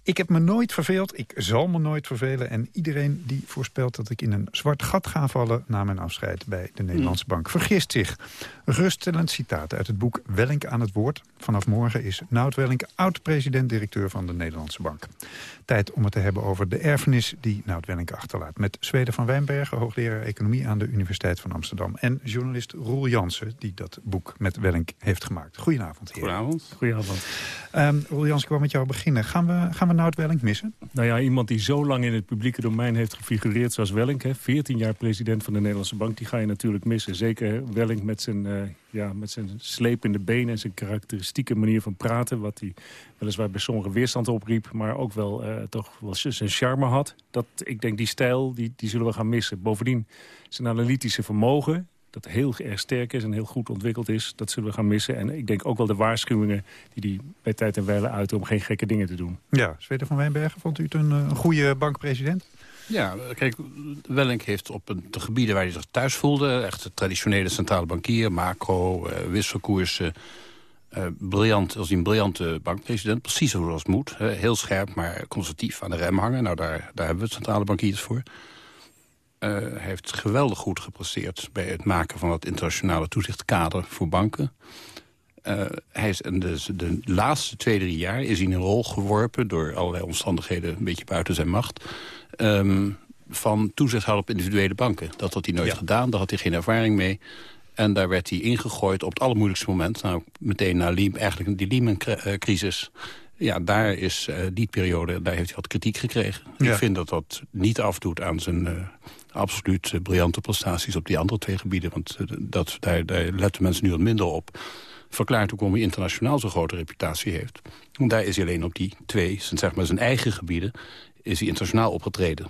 Ik heb me nooit verveeld, ik zal me nooit vervelen... en iedereen die voorspelt dat ik in een zwart gat ga vallen... na mijn afscheid bij de Nederlandse Bank vergist zich. Een geruststellend citaat uit het boek Wellink aan het woord. Vanaf morgen is Nout Wellink oud-president-directeur van de Nederlandse Bank. Tijd om het te hebben over de erfenis die Nout Wellink achterlaat. Met Zweden van Wijnbergen, hoogleraar economie aan de Universiteit van Amsterdam. En journalist Roel Jansen, die dat boek met Wellink heeft gemaakt. Goedenavond, heer. Goedenavond. Goedenavond. Um, Roel Jansen, ik wil met jou beginnen. Gaan we, gaan we Nout Wellink missen? Nou ja, iemand die zo lang in het publieke domein heeft gefigureerd zoals Wellink... Hè, 14 jaar president van de Nederlandse Bank, die ga je natuurlijk missen. Zeker Wellink met zijn... Uh, ja, met zijn slepende benen en zijn karakteristieke manier van praten... wat hij weliswaar bij sommigen weerstand opriep... maar ook wel uh, toch wel zijn charme had. Dat, ik denk, die stijl, die, die zullen we gaan missen. Bovendien zijn analytische vermogen dat heel erg sterk is en heel goed ontwikkeld is. Dat zullen we gaan missen. En ik denk ook wel de waarschuwingen die hij bij tijd en wijle uit... om geen gekke dingen te doen. Ja, Zweden van Wijnbergen, vond u het een, een goede bankpresident? Ja, kijk, Wellink heeft op de gebieden waar hij zich thuis voelde... echt de traditionele centrale bankier, macro, uh, wisselkoersen... Uh, briljant, als een briljante bankpresident, precies zoals het moet. Heel scherp, maar conservatief aan de rem hangen. Nou, daar, daar hebben we centrale bankiers voor. Uh, heeft geweldig goed gepresteerd bij het maken van het internationale toezichtkader voor banken. Uh, hij is in de, de, laatste twee, drie jaar is hij in een rol geworpen... door allerlei omstandigheden een beetje buiten zijn macht... Um, van toezichthouder op individuele banken. Dat had hij nooit ja. gedaan, daar had hij geen ervaring mee. En daar werd hij ingegooid op het allermoeilijkste moment. Nou, meteen na Lehman, eigenlijk die Lehman-crisis. Ja, daar is uh, die periode, daar heeft hij wat kritiek gekregen. Ja. Ik vind dat dat niet afdoet aan zijn uh, absoluut briljante prestaties op die andere twee gebieden. Want dat, daar, daar letten mensen nu wat minder op. Verklaart ook waarom hij internationaal zo'n grote reputatie heeft. En daar is hij alleen op die twee, zeg maar zijn eigen gebieden is hij internationaal opgetreden.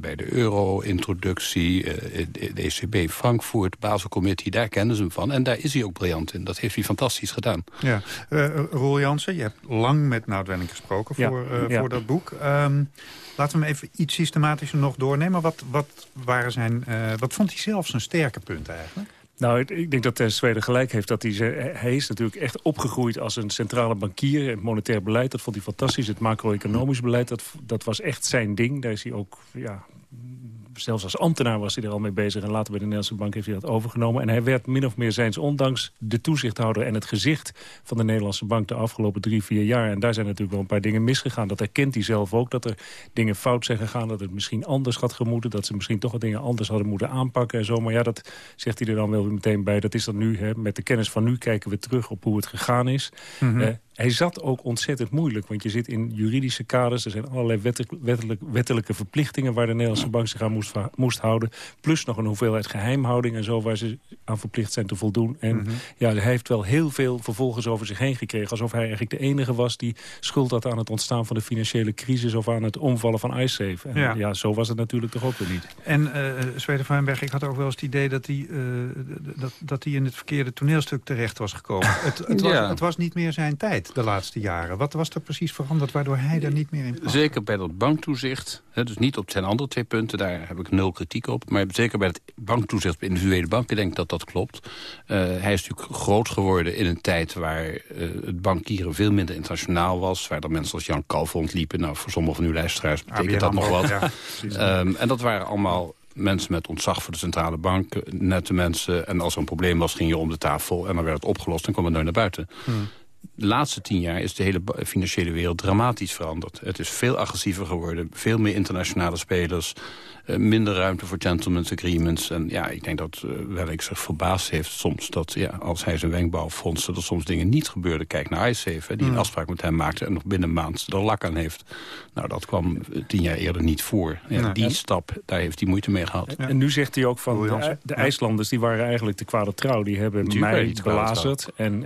Bij de euro-introductie, uh, de ECB Frankfurt, Baselcommittee, daar kennen ze hem van. En daar is hij ook briljant in. Dat heeft hij fantastisch gedaan. Ja. Uh, Roel Jansen, je hebt lang met Noudwenning gesproken ja. voor, ja. voor dat boek. Um, laten we hem even iets systematischer nog doornemen. Wat, wat, waren zijn, wat vond hij zelf zijn sterke punten eigenlijk? Nou, ik denk dat Zweden gelijk heeft. Dat hij, hij is natuurlijk echt opgegroeid als een centrale bankier. Het monetair beleid, dat vond hij fantastisch. Het macro-economisch beleid, dat, dat was echt zijn ding. Daar is hij ook ja, zelfs als ambtenaar was hij er al mee bezig. En later bij de Nederlandse Bank heeft hij dat overgenomen. En hij werd min of meer zijns ondanks de toezichthouder en het gezicht van de Nederlandse Bank de afgelopen drie, vier jaar. En daar zijn natuurlijk wel een paar dingen misgegaan. Dat herkent hij zelf ook, dat er dingen fout zijn gegaan. Dat het misschien anders had gemoeten. Dat ze misschien toch wat dingen anders hadden moeten aanpakken en zo. Maar ja, dat zegt hij er dan wel meteen bij. Dat is dan nu, hè, met de kennis van nu kijken we terug op hoe het gegaan is. Mm -hmm. uh, hij zat ook ontzettend moeilijk, want je zit in juridische kaders. Er zijn allerlei wettelijk, wettelijke verplichtingen waar de Nederlandse bank zich aan moest, moest, houden. Plus nog een hoeveelheid geheimhouding en zo waar ze aan verplicht zijn te voldoen. En mm -hmm. ja, hij heeft wel heel veel vervolgens over zich heen gekregen. Alsof hij eigenlijk de enige was die schuld had aan het ontstaan van de financiële crisis... of aan het omvallen van IceSafe. En ja. ja, zo was het natuurlijk toch ook weer niet. En uh, Zweden Vanberg, ik had ook wel eens het idee dat hij, uh, dat, dat hij in het verkeerde toneelstuk terecht was gekomen. [laughs] het, het, was, ja. het was niet meer zijn tijd de laatste jaren. Wat was er precies veranderd waardoor hij daar niet meer in past? Zeker bij dat banktoezicht. Hè, dus niet op zijn andere twee punten, daar heb ik nul kritiek op. Maar zeker bij het banktoezicht op individuele banken denk ik dat dat klopt. Uh, hij is natuurlijk groot geworden in een tijd waar uh, het bankieren veel minder internationaal was. Waar er mensen als Jan Kalfond liepen. Nou, voor sommige van uw luisteraars betekent dat nog wat. Ja, um, en dat waren allemaal mensen met ontzag voor de centrale bank, nette mensen. En als er een probleem was, ging je om de tafel en dan werd het opgelost en kwam het nooit naar buiten. Hmm de laatste tien jaar is de hele financiële wereld dramatisch veranderd. Het is veel agressiever geworden, veel meer internationale spelers... Eh, minder ruimte voor gentlemen's agreements. En ja, ik denk dat uh, ik zich verbaasd heeft soms... dat ja, als hij zijn wenkbrauw fronste, dat er soms dingen niet gebeurden. Kijk naar IceSafe, die een mm. afspraak met hem maakte... en nog binnen een maand er lak aan heeft. Nou, dat kwam eh, tien jaar eerder niet voor. Ja, die stap, daar heeft hij moeite mee gehad. En nu zegt hij ook van de, de IJslanders... die waren eigenlijk de kwade trouw. Die hebben Natuurlijk mij belazerd. En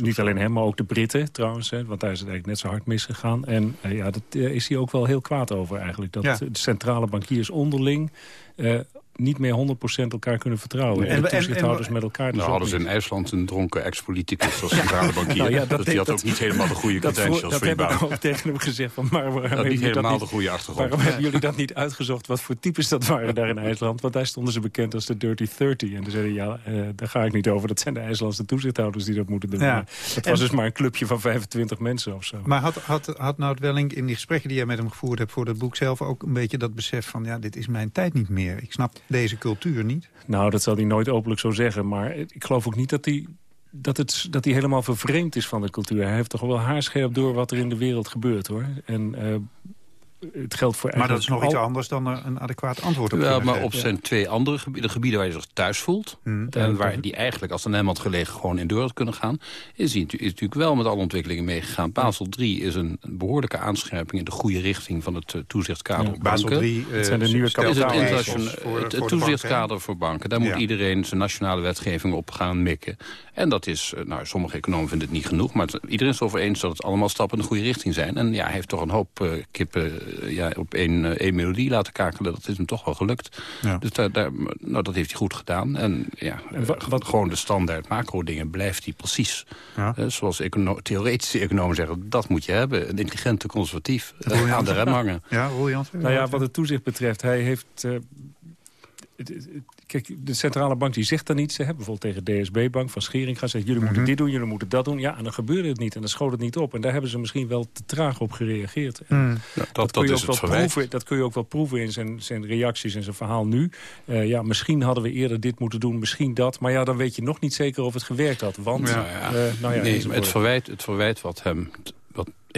niet alleen hem, maar ook de Britten trouwens. Hè, want daar is het eigenlijk net zo hard misgegaan. En ja, dat is hij ook wel heel kwaad over eigenlijk. Dat de centrale bankiers onderling... Niet meer 100% elkaar kunnen vertrouwen. En, de toezichthouders met elkaar dus Nou hadden ze in IJsland een dronken ex-politicus als centrale bankier. nou ja, dat dus die had ook niet helemaal de goede credentials voor, voor je baan. Dat heb ik ook tegen hem gezegd. Van, maar waarom dat niet helemaal dat de goede achtergrond. Waarom hebben jullie dat niet uitgezocht? Wat voor types dat waren daar in IJsland? Want daar stonden ze bekend als de Dirty 30. En toen zeiden ja, uh, daar ga ik niet over. Dat zijn de IJslandse toezichthouders die dat moeten doen. Ja. Het was dus maar een clubje van 25 mensen of zo. Maar had, had, had Nout Welling in die gesprekken die jij met hem gevoerd hebt... voor dat boek zelf ook een beetje dat besef van... ja, dit is mijn tijd niet meer. Ik snap deze cultuur niet. Nou, dat zal hij nooit openlijk zo zeggen. Maar ik geloof ook niet dat hij dat, het, dat hij helemaal vervreemd is van de cultuur. Hij heeft toch wel haarscherp door wat er in de wereld gebeurt, hoor. En uh, het geldt voor maar dat is nog iets anders dan een adequaat antwoord op Ja, maar op zijn twee andere gebieden, de gebieden waar je zich thuis voelt... Hmm. en waar die eigenlijk als een hem had gelegen gewoon in deur had kunnen gaan... is hij is natuurlijk wel met alle ontwikkelingen meegegaan. Basel 3 is een behoorlijke aanscherping in de goede richting... van het uh, toezichtskader ja, Basel 3 uh, zijn de nieuwe is het, het, toezichtskader voor banken. Daar moet iedereen zijn nationale wetgeving op gaan mikken. En dat is, eh, nou, sommige economen vinden het niet genoeg... maar iedereen is het over eens dat het allemaal stappen in de goede richting zijn. En ja, hij heeft toch een hoop uh, kippen ja, op één, één melodie laten kakelen. Dat is hem toch wel gelukt. Ja. Dus daar, daar, nou, dat heeft hij goed gedaan. En ja, en wat, wat, gewoon de standaard macro-dingen blijft hij precies. Ja. zoals econo theoretische economen zeggen, dat moet je hebben. Een intelligente conservatief aan de rem hangen. Ja, Nou ja, wat het toezicht betreft, hij heeft Kijk, de centrale bank die zegt dan iets. Ze hebben bijvoorbeeld tegen DSB-bank van Schering gaan zeggen... jullie moeten mhm. dit doen, jullie moeten dat doen. Ja, en dan gebeurde het niet en dan schoot het niet op. En daar hebben ze misschien wel te traag op gereageerd. Mm. dat, dat, is het proeven, dat kun je ook wel proeven in zijn, zijn reacties en zijn verhaal nu. Uh, ja, misschien hadden we eerder dit moeten doen, misschien dat. Maar ja, dan weet je nog niet zeker of het gewerkt had. Want, ja, ja. Uh, nou ja, nee, het, verwijt, het verwijt wat hem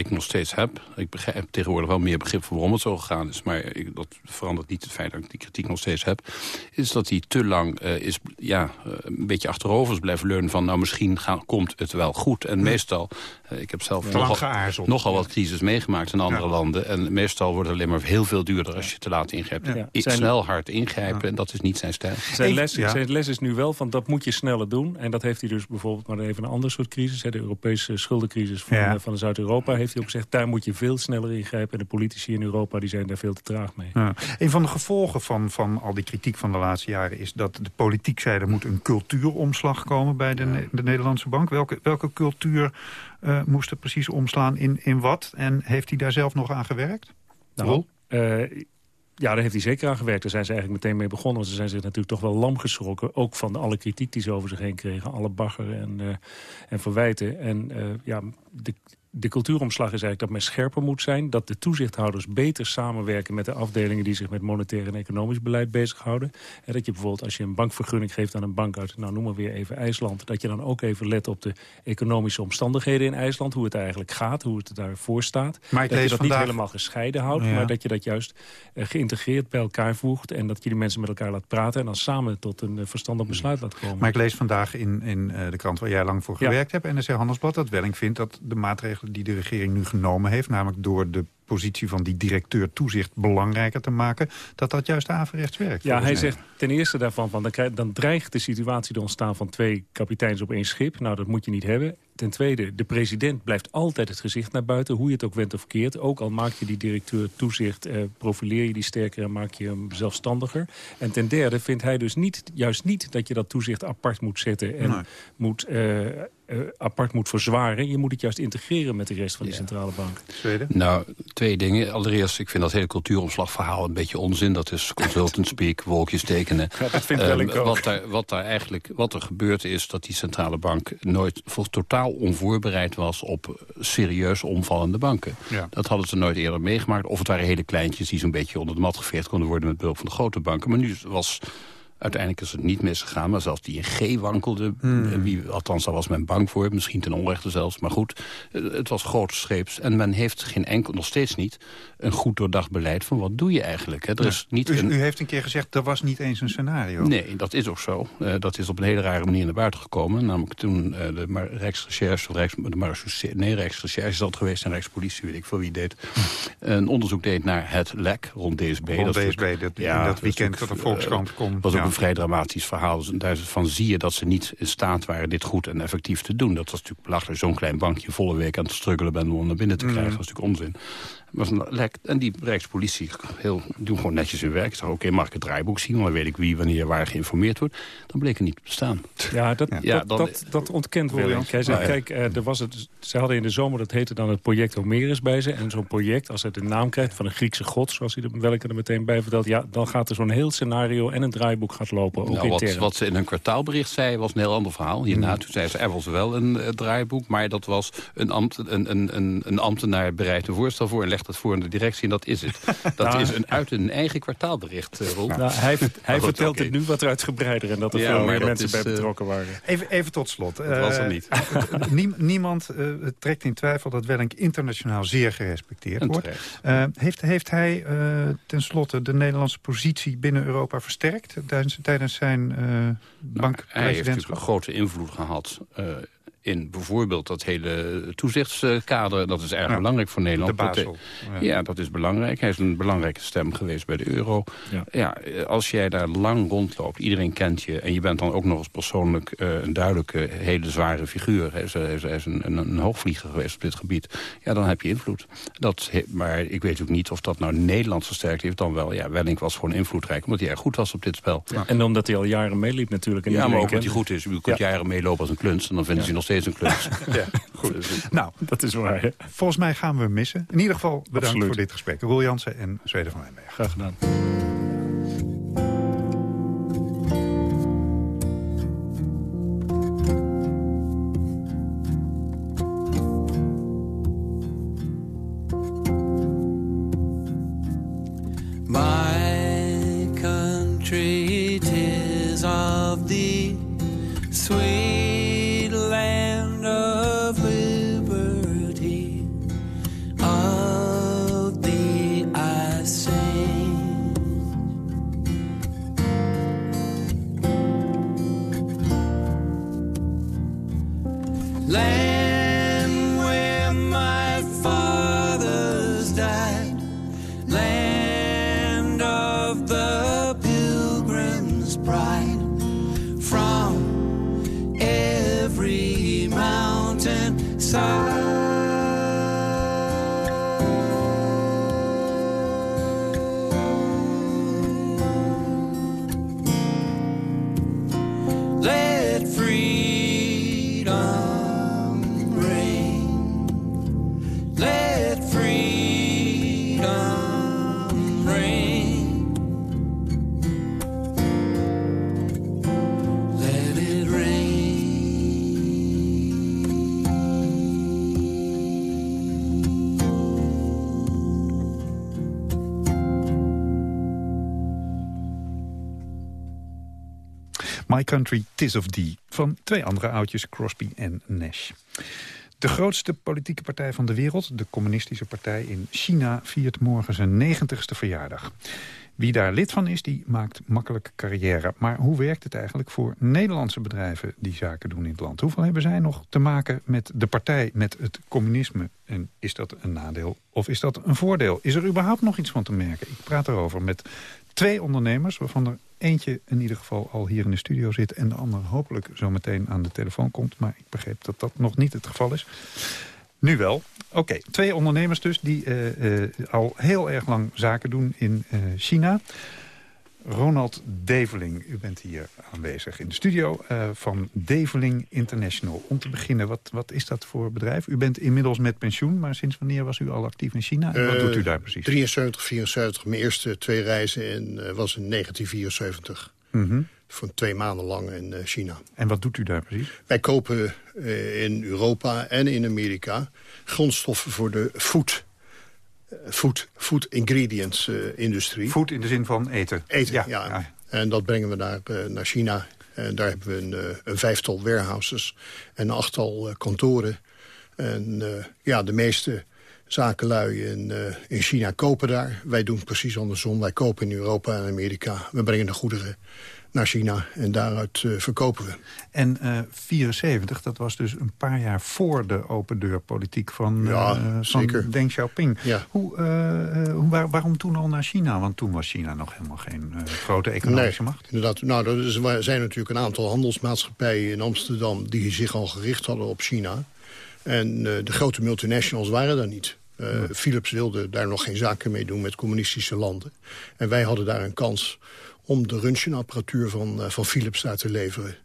ik nog steeds heb. Ik heb tegenwoordig wel meer begrip voor waarom het zo gegaan is. Maar ik, dat verandert niet het feit dat ik die kritiek nog steeds heb. Is dat hij te lang uh, is, ja, uh, een beetje achterover is blijven leunen van... nou, misschien gaan, komt het wel goed. En meestal, uh, ik heb zelf nogal, nogal wat crisis meegemaakt in andere landen. En meestal wordt het alleen maar heel veel duurder als je te laat ingrijpt. Ja. Zijn, snel hard ingrijpen en dat is niet zijn stijl. Zijn les, zijn les is nu wel van dat moet je sneller doen. En dat heeft hij dus bijvoorbeeld maar even een ander soort crisis. Hè, de Europese schuldencrisis van, van Zuid-Europa heeft hij ook gezegd... daar moet je veel sneller ingrijpen. En de politici in Europa die zijn daar veel te traag mee. Ja. Een van de gevolgen van, van al die kritiek van de laatste jaren... is dat de politiek zei er moet een cultuuromslag komen bij de, de Nederlandse bank. Welke, welke cultuur uh, moest er precies omslaan in, in wat? En heeft hij daar zelf nog aan gewerkt? Nou, uh, ja, daar heeft hij zeker aan gewerkt. Daar zijn ze eigenlijk meteen mee begonnen. Want ze zijn zich natuurlijk toch wel lam geschrokken. Ook van alle kritiek die ze over zich heen kregen. Alle bagger en, uh, en verwijten. En uh, ja, de, de cultuuromslag is eigenlijk dat men scherper moet zijn. Dat de toezichthouders beter samenwerken met de afdelingen... die zich met monetair en economisch beleid bezighouden. En dat je bijvoorbeeld als je een bankvergunning geeft aan een bank uit... nou noem maar weer even IJsland... dat je dan ook even let op de economische omstandigheden in IJsland. Hoe het eigenlijk gaat, hoe het daarvoor staat. Maar dat je dat vandaag... niet helemaal gescheiden houdt... maar dat je dat juist uh, geïntegreerd bij elkaar voegt... en dat je die mensen met elkaar laat praten... en dan samen tot een uh, verstandig besluit laat komen. Maar ik lees vandaag in, in uh, de krant waar jij lang voor gewerkt hebt... NRC Handelsblad, dat Welling vindt dat de maatregelen die de regering nu genomen heeft... namelijk door de positie van die directeur toezicht belangrijker te maken... dat dat juist averechts werkt. Ja, hij zegt ten eerste daarvan... Van, dan, dan dreigt de situatie te ontstaan van twee kapiteins op één schip. Nou, dat moet je niet hebben. Ten tweede, de president blijft altijd het gezicht naar buiten... hoe je het ook went of keert. Ook al maak je die directeur toezicht, eh, profileer je die sterker... en maak je hem zelfstandiger. En ten derde vindt hij dus niet, juist niet dat je dat toezicht apart moet zetten... en moet... Uh, uh, apart moet verzwaren. Je moet het juist integreren met de rest van die centrale bank. Tweede? Nou, twee dingen. Allereerst, ik vind dat hele cultuuromslagverhaal een beetje onzin. Dat is consultant speak, wolkjes tekenen. Ja, dat vind um, ik ook. Wat, daar, wat daar eigenlijk wat er gebeurt is dat die centrale bank nooit voor totaal onvoorbereid was op serieus omvallende banken. Ja. Dat hadden ze nooit eerder meegemaakt. Of het waren hele kleintjes die zo'n beetje onder de mat geveerd konden worden met behulp van de grote banken. Maar nu was Uiteindelijk is het niet misgegaan, maar zelfs die in G wankelde. Hmm. Wie, althans, daar was men bang voor, misschien ten onrechte zelfs. Maar goed, eh, het was grootscheeps. En men heeft geen enkel, nog steeds niet, een goed doordacht beleid... van wat doe je eigenlijk. Hè? Er is niet u, een... u heeft een keer gezegd, er was niet eens een scenario. Nee, dat is ook zo. Eh, dat is op een hele rare manier naar buiten gekomen. Namelijk toen eh, de Rijksrecherche, of Rijks, de nee, Rijksrecherche is dat geweest... en Rijkspolitie, weet ik veel wie deed... een onderzoek deed naar het lek rond DSB. Rond Dat DSB, dat- weekend dat de Volkskrant eh, kon, was ook ja. Een vrij dramatisch verhaal. Dus daarvan zie je dat ze niet in staat waren dit goed en effectief te doen. Dat was natuurlijk belachelijk. Zo'n klein bankje volle week aan het struggelen bent om naar binnen te krijgen. Mhm. Dat was natuurlijk onzin. Was een lek. En die Rijkspolitie heel, doen gewoon netjes hun werk. Ik zeg, oké, mag ik het draaiboek zien? Want dan weet ik wie, wanneer, waar geïnformeerd wordt. Dan bleek het niet te bestaan. Ja, dat, Ja, dat, dan- dat, dat ontkent zei, Nou ja. kijk, eh, er was het, ze hadden in de zomer, dat heette dan het project Homerus bij ze. En zo'n project, als het een naam krijgt van een Griekse god... zoals hij er, welke er meteen bij vertelt... ja, dan gaat er zo'n heel scenario en een draaiboek gaat lopen. Ook Nou, wat, wat ze in hun kwartaalbericht zei, was een heel ander verhaal. Hierna Mm. toen zei ze, er was wel een eh, draaiboek... maar dat was een, ambt, een, een, een, een ambtenaar bereidt een voorstel voor... en het voor aan de directie en dat is het. [laughs] Dat Nou, is een, uit een eigen kwartaalbericht, eh, Roel. Nou, hij [laughs] hij goed, vertelt oké. het nu wat uitgebreider... en dat er Ja, veel meer dat mensen is, bij eh, betrokken waren. Even, even tot slot. Dat was er Eh, niet. [laughs] nie- niemand eh, trekt in twijfel dat Wellink internationaal zeer gerespecteerd wordt. Eh, heeft, heeft hij uh, tenslotte de Nederlandse positie binnen Europa versterkt... tijdens, tijdens zijn uh, Hij heeft bankpresidentschap? natuurlijk een grote invloed gehad... Uh, in bijvoorbeeld dat hele toezichtskader. Dat is erg ja, belangrijk voor Nederland. De Basel. Dat, ja. dat is belangrijk. Hij is een belangrijke stem geweest bij de euro. Ja. ja. als jij daar lang rondloopt, iedereen kent je... en je bent dan ook nog eens persoonlijk uh, een duidelijke, hele zware figuur. Hij is, hij is, hij is een, een, een, hoogvlieger geweest op dit gebied. Ja, dan heb je invloed. Dat, maar ik weet ook niet of dat nou Nederland versterkt heeft. Dan wel, ja, Wellink was gewoon invloedrijk... omdat hij erg goed was op dit spel. Ja. En omdat hij al jaren meeliep natuurlijk. En ja, maar ook omdat hij goed is. U kunt jaren meelopen als een klunst... en dan vinden ze nog steeds een klunst. [laughs] ja, goed. Nou, dat is waar. Hè? Volgens mij gaan we missen. In ieder geval bedankt Absoluut. voor dit gesprek. Roel Jansen en Zweden van Wijnberg. Graag gedaan. My country, tis of thee, sweet Country, Tis of Thee. Van twee andere oudjes, Crosby en Nash. De grootste politieke partij van de wereld, de Communistische Partij in China... viert morgen zijn 90ste verjaardag. Wie daar lid van is, die maakt makkelijk carrière. Maar hoe werkt het eigenlijk voor Nederlandse bedrijven die zaken doen in het land? Hoeveel hebben zij nog te maken met de partij, met het communisme? En is dat een nadeel of is dat een voordeel? Is er überhaupt nog iets van te merken? Ik praat erover met twee ondernemers, waarvan er eentje in ieder geval al hier in de studio zit... en de ander hopelijk zo meteen aan de telefoon komt. Maar ik begreep dat dat nog niet het geval is. Nu wel. Oké, twee ondernemers dus die uh, uh, al heel erg lang zaken doen in uh, China. Ronald Develing, u bent hier aanwezig in de studio van Develing International. Om te beginnen, wat, wat is dat voor bedrijf? U bent inmiddels met pensioen, maar sinds wanneer was u al actief in China? En wat doet u daar precies? 73, 74. Mijn eerste twee reizen in, was in 1974. Mm -hmm. Voor twee maanden lang in China. En wat doet u daar precies? Wij kopen in Europa en in Amerika grondstoffen voor de food, food, food ingredients uh, industrie. Food in de zin van eten? Eten, ja. ja. ja. En dat brengen we naar, naar China. En daar hebben we een, een vijftal warehouses en een achttal kantoren. En ja, de meeste zakenlui in, in China kopen daar. Wij doen precies andersom. Wij kopen in Europa en Amerika. We brengen de goederen naar China en daaruit uh, verkopen we. En uh, 74, dat was dus een paar jaar voor de open deurpolitiek van, ja, uh, zeker. van Deng Xiaoping. Ja. Hoe, hoe waar, waarom toen al naar China? Want toen was China nog helemaal geen grote economische nee, macht. Inderdaad, nou, er zijn natuurlijk een aantal handelsmaatschappijen in Amsterdam... die zich al gericht hadden op China. En de grote multinationals waren daar niet. Uh, Philips wilde daar nog geen zaken mee doen met communistische landen. En wij hadden daar een kans om de röntgenapparatuur van, uh, van Philips daar te leveren.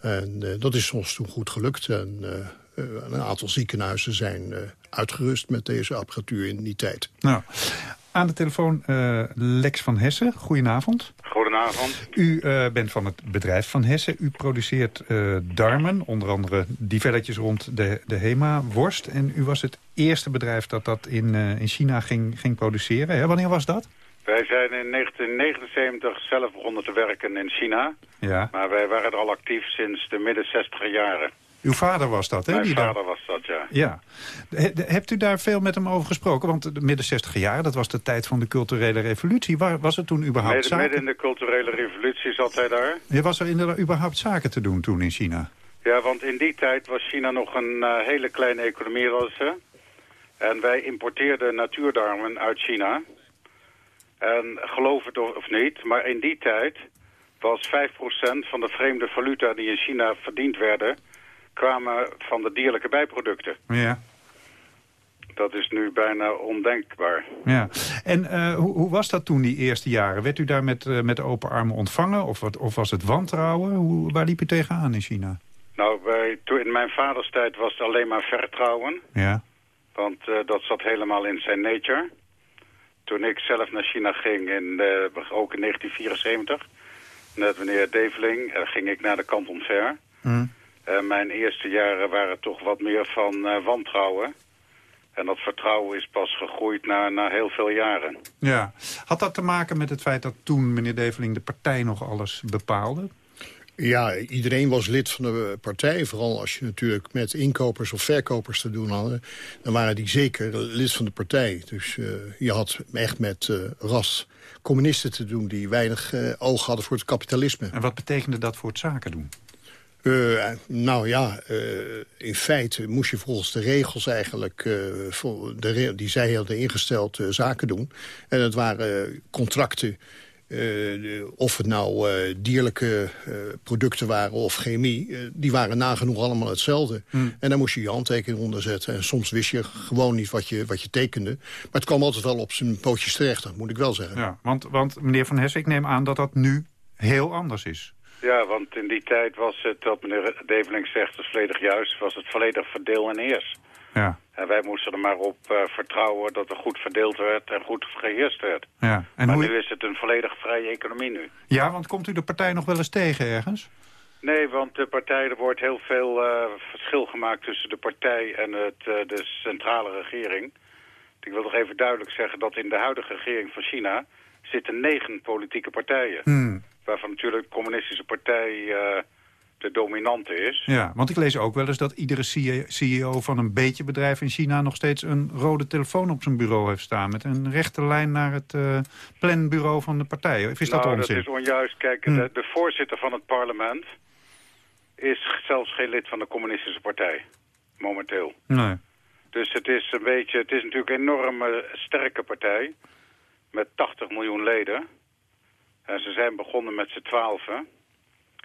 En uh, dat is ons toen goed gelukt. En uh, een aantal ziekenhuizen zijn uitgerust met deze apparatuur in die tijd. Nou, aan de telefoon Lex van Hessen. Goedenavond. Goedenavond. U bent van het bedrijf Van Hessen. U produceert darmen, onder andere die velletjes rond de, de HEMA-worst. En u was het eerste bedrijf dat dat in, in China ging, ging produceren. Hè? Wanneer was dat? Wij zijn in 1979 zelf begonnen te werken in China. Ja. Maar wij waren er al actief sinds de midden 60 jaren. Uw vader was dat, hè? Mijn die vader was dat, ja. Ja. He, hebt u daar veel met hem over gesproken? Want de midden 60 jaren, dat was de tijd van de culturele revolutie. Waar, was er toen überhaupt midden, zaken? midden in de culturele revolutie zat hij daar. Ja, was er inderdaad überhaupt zaken te doen toen in China? Ja, want in die tijd was China nog een uh, hele kleine economie. Was, hè? En wij importeerden natuurdarmen uit China... En geloof het of niet, maar in die tijd was 5% van de vreemde valuta die in China verdiend werden... kwamen van de dierlijke bijproducten. Ja. Dat is nu bijna ondenkbaar. Ja. En uh, hoe, hoe, was dat toen, die eerste jaren? Werd u daar met, uh, met open armen ontvangen? Of, wat, of was het wantrouwen? Hoe, waar liep u tegenaan in China? Nou, bij, toen in mijn vaders tijd was het alleen maar vertrouwen. Ja. Want uh, dat zat helemaal in zijn nature toen ik zelf naar China ging, in, uh, ook in 1974, net wanneer Develing, uh, ging ik naar de Canton Fair. Mm. Uh, mijn eerste jaren waren toch wat meer van wantrouwen. En dat vertrouwen is pas gegroeid na, na heel veel jaren. Ja. Had dat te maken met het feit dat toen meneer Develing de partij nog alles bepaalde? Ja, iedereen was lid van de partij. Vooral als je natuurlijk met inkopers of verkopers te doen had... dan waren die zeker lid van de partij. Dus uh, je had echt met uh, ras communisten te doen... die weinig uh, oog hadden voor het kapitalisme. En wat betekende dat voor het zaken doen? Uh, nou ja, uh, in feite moest je volgens de regels eigenlijk... Uh, de, die zij hadden ingesteld zaken doen. En het waren contracten uh, of het nou uh, dierlijke uh, producten waren of chemie... die waren nagenoeg allemaal hetzelfde. Hmm. En daar moest je je handtekening onder zetten. En soms wist je gewoon niet wat je, wat je tekende. Maar het kwam altijd wel op zijn pootjes terecht, dat moet ik wel zeggen. Ja, want, want meneer Van Hessen, ik neem aan dat dat nu heel anders is. Ja, want in die tijd was het, wat meneer Develing zegt, is volledig juist... was het volledig verdeel en heers. Ja. En wij moesten er maar op uh, vertrouwen dat er goed verdeeld werd en goed geheerst werd. Ja. En maar hoe... nu is het een volledig vrije economie nu. Ja, want komt u de partij nog wel eens tegen ergens? Nee, want de partij, er wordt heel veel uh, verschil gemaakt tussen de partij en het, uh, de centrale regering. Ik wil nog even duidelijk zeggen dat in de huidige regering van China zitten negen politieke partijen. Hmm. Waarvan natuurlijk de communistische partij de dominante is. Ja, want ik lees ook wel eens dat iedere CEO van een beetje bedrijf in China... nog steeds een rode telefoon op zijn bureau heeft staan... met een rechte lijn naar het uh, planbureau van de partij. Of is nou, dat onzin? dat is onjuist. Kijk, hm. de, de, voorzitter van het parlement... is zelfs geen lid van de communistische partij. Momenteel. Nee. Dus het is een beetje... Het is natuurlijk een enorme sterke partij... met 80 miljoen leden. En ze zijn begonnen met z'n twaalfen...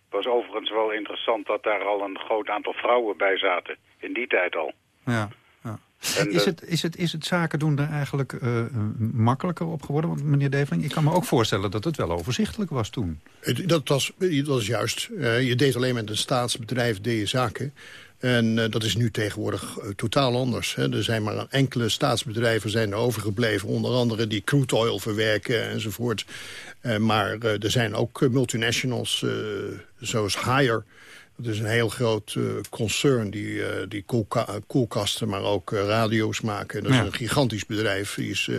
Het was overigens wel interessant dat daar al een groot aantal vrouwen bij zaten. In die tijd al. Ja. ja. Is, het, is, het, is het zaken doen er eigenlijk uh, makkelijker op geworden? Want meneer Develing, ik kan me ook voorstellen dat het wel overzichtelijk was toen. Dat was, dat was juist. Uh, je deed alleen met een staatsbedrijf deed je zaken. En uh, dat is nu tegenwoordig uh, totaal anders. Hè. Er zijn maar enkele staatsbedrijven zijn er overgebleven. Onder andere die crude oil verwerken enzovoort. Uh, maar er zijn ook multinationals zoals Haier... Het is een heel groot concern die, die koelka koelkasten, maar ook radio's maken. Dat is een gigantisch bedrijf. Die is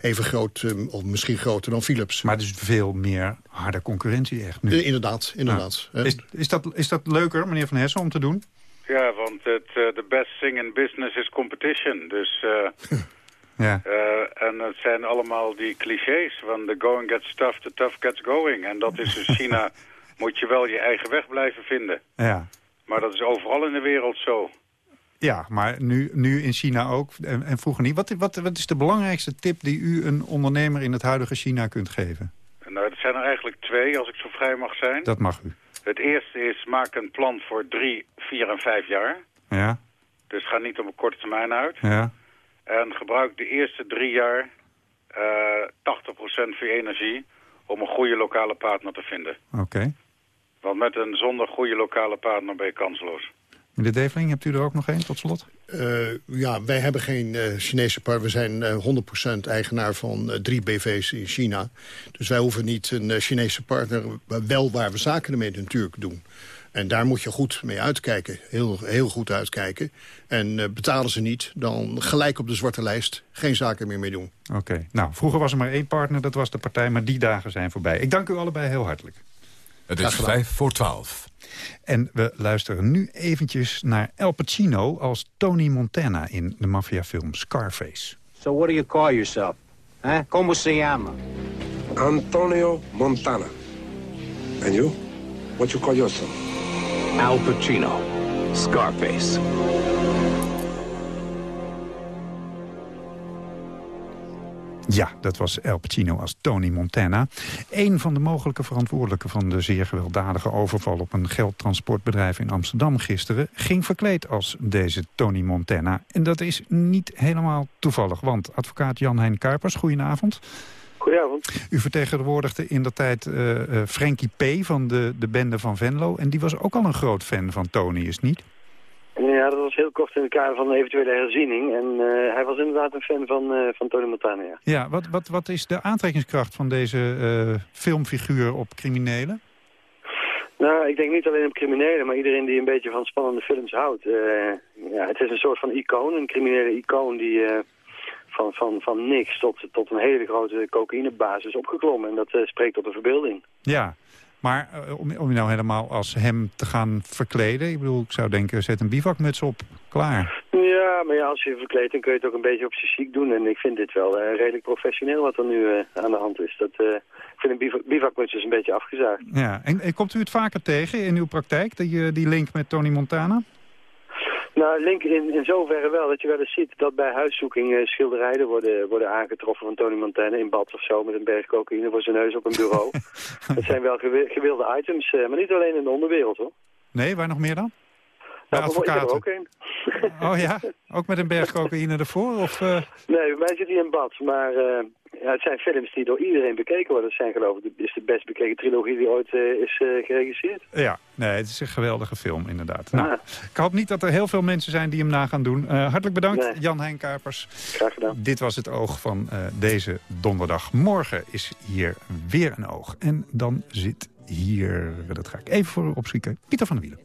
even groot, of misschien groter dan Philips. Maar dus veel meer harde concurrentie echt nu. inderdaad, inderdaad. Is, is, dat, is dat leuker, meneer Van Hessen, om te doen? Ja, want the best thing in business is competition. Dus... [laughs] Ja. Uh, en het zijn allemaal die clichés van the going gets tough, the tough gets going. En dat is dus China, [laughs] moet je wel je eigen weg blijven vinden. Ja. Maar dat is overal in de wereld zo. Ja, maar nu, nu in China ook en, en vroeger niet. Wat, wat, wat is de belangrijkste tip die u een ondernemer in het huidige China kunt geven? Nou, er zijn er eigenlijk twee, als ik zo vrij mag zijn. Dat mag u. Het eerste is, maak een plan voor drie, vier en vijf jaar. Ja. Dus ga niet op een korte termijn uit. Ja. En gebruik de eerste drie jaar uh, 80% van je energie om een goede lokale partner te vinden. Oké. Want met een zonder goede lokale partner ben je kansloos. Meneer Develing, hebt u er ook nog één tot slot? Uh, ja, wij hebben geen uh, Chinese partner. We zijn uh, 100% eigenaar van drie BV's in China. Dus wij hoeven niet een Chinese partner, wel waar we zaken mee natuurlijk doen. En daar moet je goed mee uitkijken. Heel, heel goed uitkijken. En uh, betalen ze niet, dan gelijk op de zwarte lijst geen zaken meer mee doen. Oké. Nou, vroeger was er maar één partner, dat was de partij. Maar die dagen zijn voorbij. Ik dank u allebei heel hartelijk. Het is vijf voor twaalf. En we luisteren nu eventjes naar El Pacino als Tony Montana in de maffiafilm Scarface. So what do you call yourself? Huh? Como se llama? Antonio Montana. And you? What you call yourself? Al Pacino, Scarface. Ja, dat was El Pacino als Tony Montana. Een van de mogelijke verantwoordelijken van de zeer gewelddadige overval... op een geldtransportbedrijf in Amsterdam gisteren... ging verkleed als deze Tony Montana. En dat is niet helemaal toevallig, want advocaat Jan-Hein Kuipers... goedenavond. Goedenavond. U vertegenwoordigde in de tijd uh, uh, Frankie P. van de, de bende van Venlo. En die was ook al een groot fan van Tony, is niet? Ja, dat was heel kort in de kader van de eventuele herziening. En uh, hij was inderdaad een fan van, van Tony Montana, ja. Ja, wat, wat, wat is de aantrekkingskracht van deze filmfiguur op criminelen? Nou, ik denk niet alleen op criminelen, maar iedereen die een beetje van spannende films houdt. ja, het is een soort van icoon, een criminele icoon die van, van, van niks tot, tot een hele grote cocaïnebasis opgeklommen. En dat spreekt tot de verbeelding. Ja, maar uh, om, om je nou helemaal als hem te gaan verkleden... ik bedoel, ik zou denken, zet een bivakmuts op, klaar. Ja, maar ja, als je verkleedt, dan kun je het ook een beetje op je ziek doen. En ik vind dit wel uh, redelijk professioneel wat er nu aan de hand is. Dat, ik vind een bivakmuts dus een beetje afgezaagd. Ja, en, en komt u het vaker tegen in uw praktijk, die, die link met Tony Montana? Nou, link in, in zoverre wel dat je wel eens ziet dat bij huiszoeking schilderijen worden, worden aangetroffen van Tony Montana in bad of zo met een berg cocaïne voor zijn neus op een bureau. [laughs] dat zijn wel gewilde items, uh, maar niet alleen in de onderwereld hoor. Nee, waar nog meer dan? Nou, advocaten? ook een. oh ja? Ook met een berg cocaïne ervoor? Of, uh... Nee, wij zitten hier in bad, maar ja, het zijn films die door iedereen bekeken worden. Het zijn geloof ik, het is de best bekeken trilogie die ooit uh, is geregisseerd. Ja, nee, het is een geweldige film inderdaad. Nou, Ik hoop niet dat er heel veel mensen zijn die hem na gaan doen. Hartelijk bedankt, nee. Jan Heinkapers. Graag gedaan. Dit was het oog van deze donderdag. Morgen is hier weer een oog. En dan zit hier, dat ga ik even voor u opschieten, Pieter van der Wielen.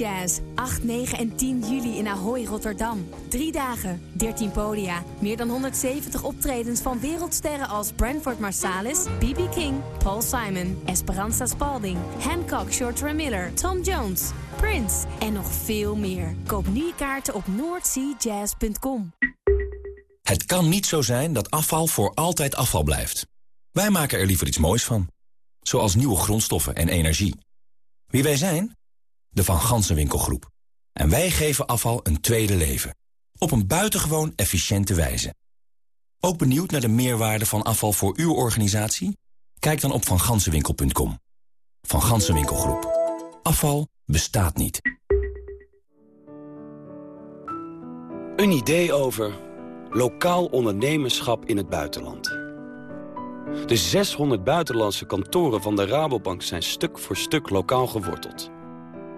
Jazz, 8, 9 en 10 juli in Ahoy, Rotterdam. Drie dagen, 13 podia, meer dan 170 optredens van wereldsterren als Branford Marsalis, B.B. King, Paul Simon, Esperanza Spalding, Hancock, Shorter Miller, Tom Jones, Prince en nog veel meer. Koop nu kaarten op noordseajazz.com. Het kan niet zo zijn dat afval voor altijd afval blijft. Wij maken er liever iets moois van. Zoals nieuwe grondstoffen en energie. Wie wij zijn? De Van Gansenwinkelgroep. En wij geven afval een tweede leven. Op een buitengewoon efficiënte wijze. Ook benieuwd naar de meerwaarde van afval voor uw organisatie? Kijk dan op vangansenwinkel.com. Van Gansenwinkelgroep. Afval bestaat niet. Een idee over lokaal ondernemerschap in het buitenland. De 600 buitenlandse kantoren van de Rabobank zijn stuk voor stuk lokaal geworteld.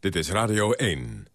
Dit is Radio 1.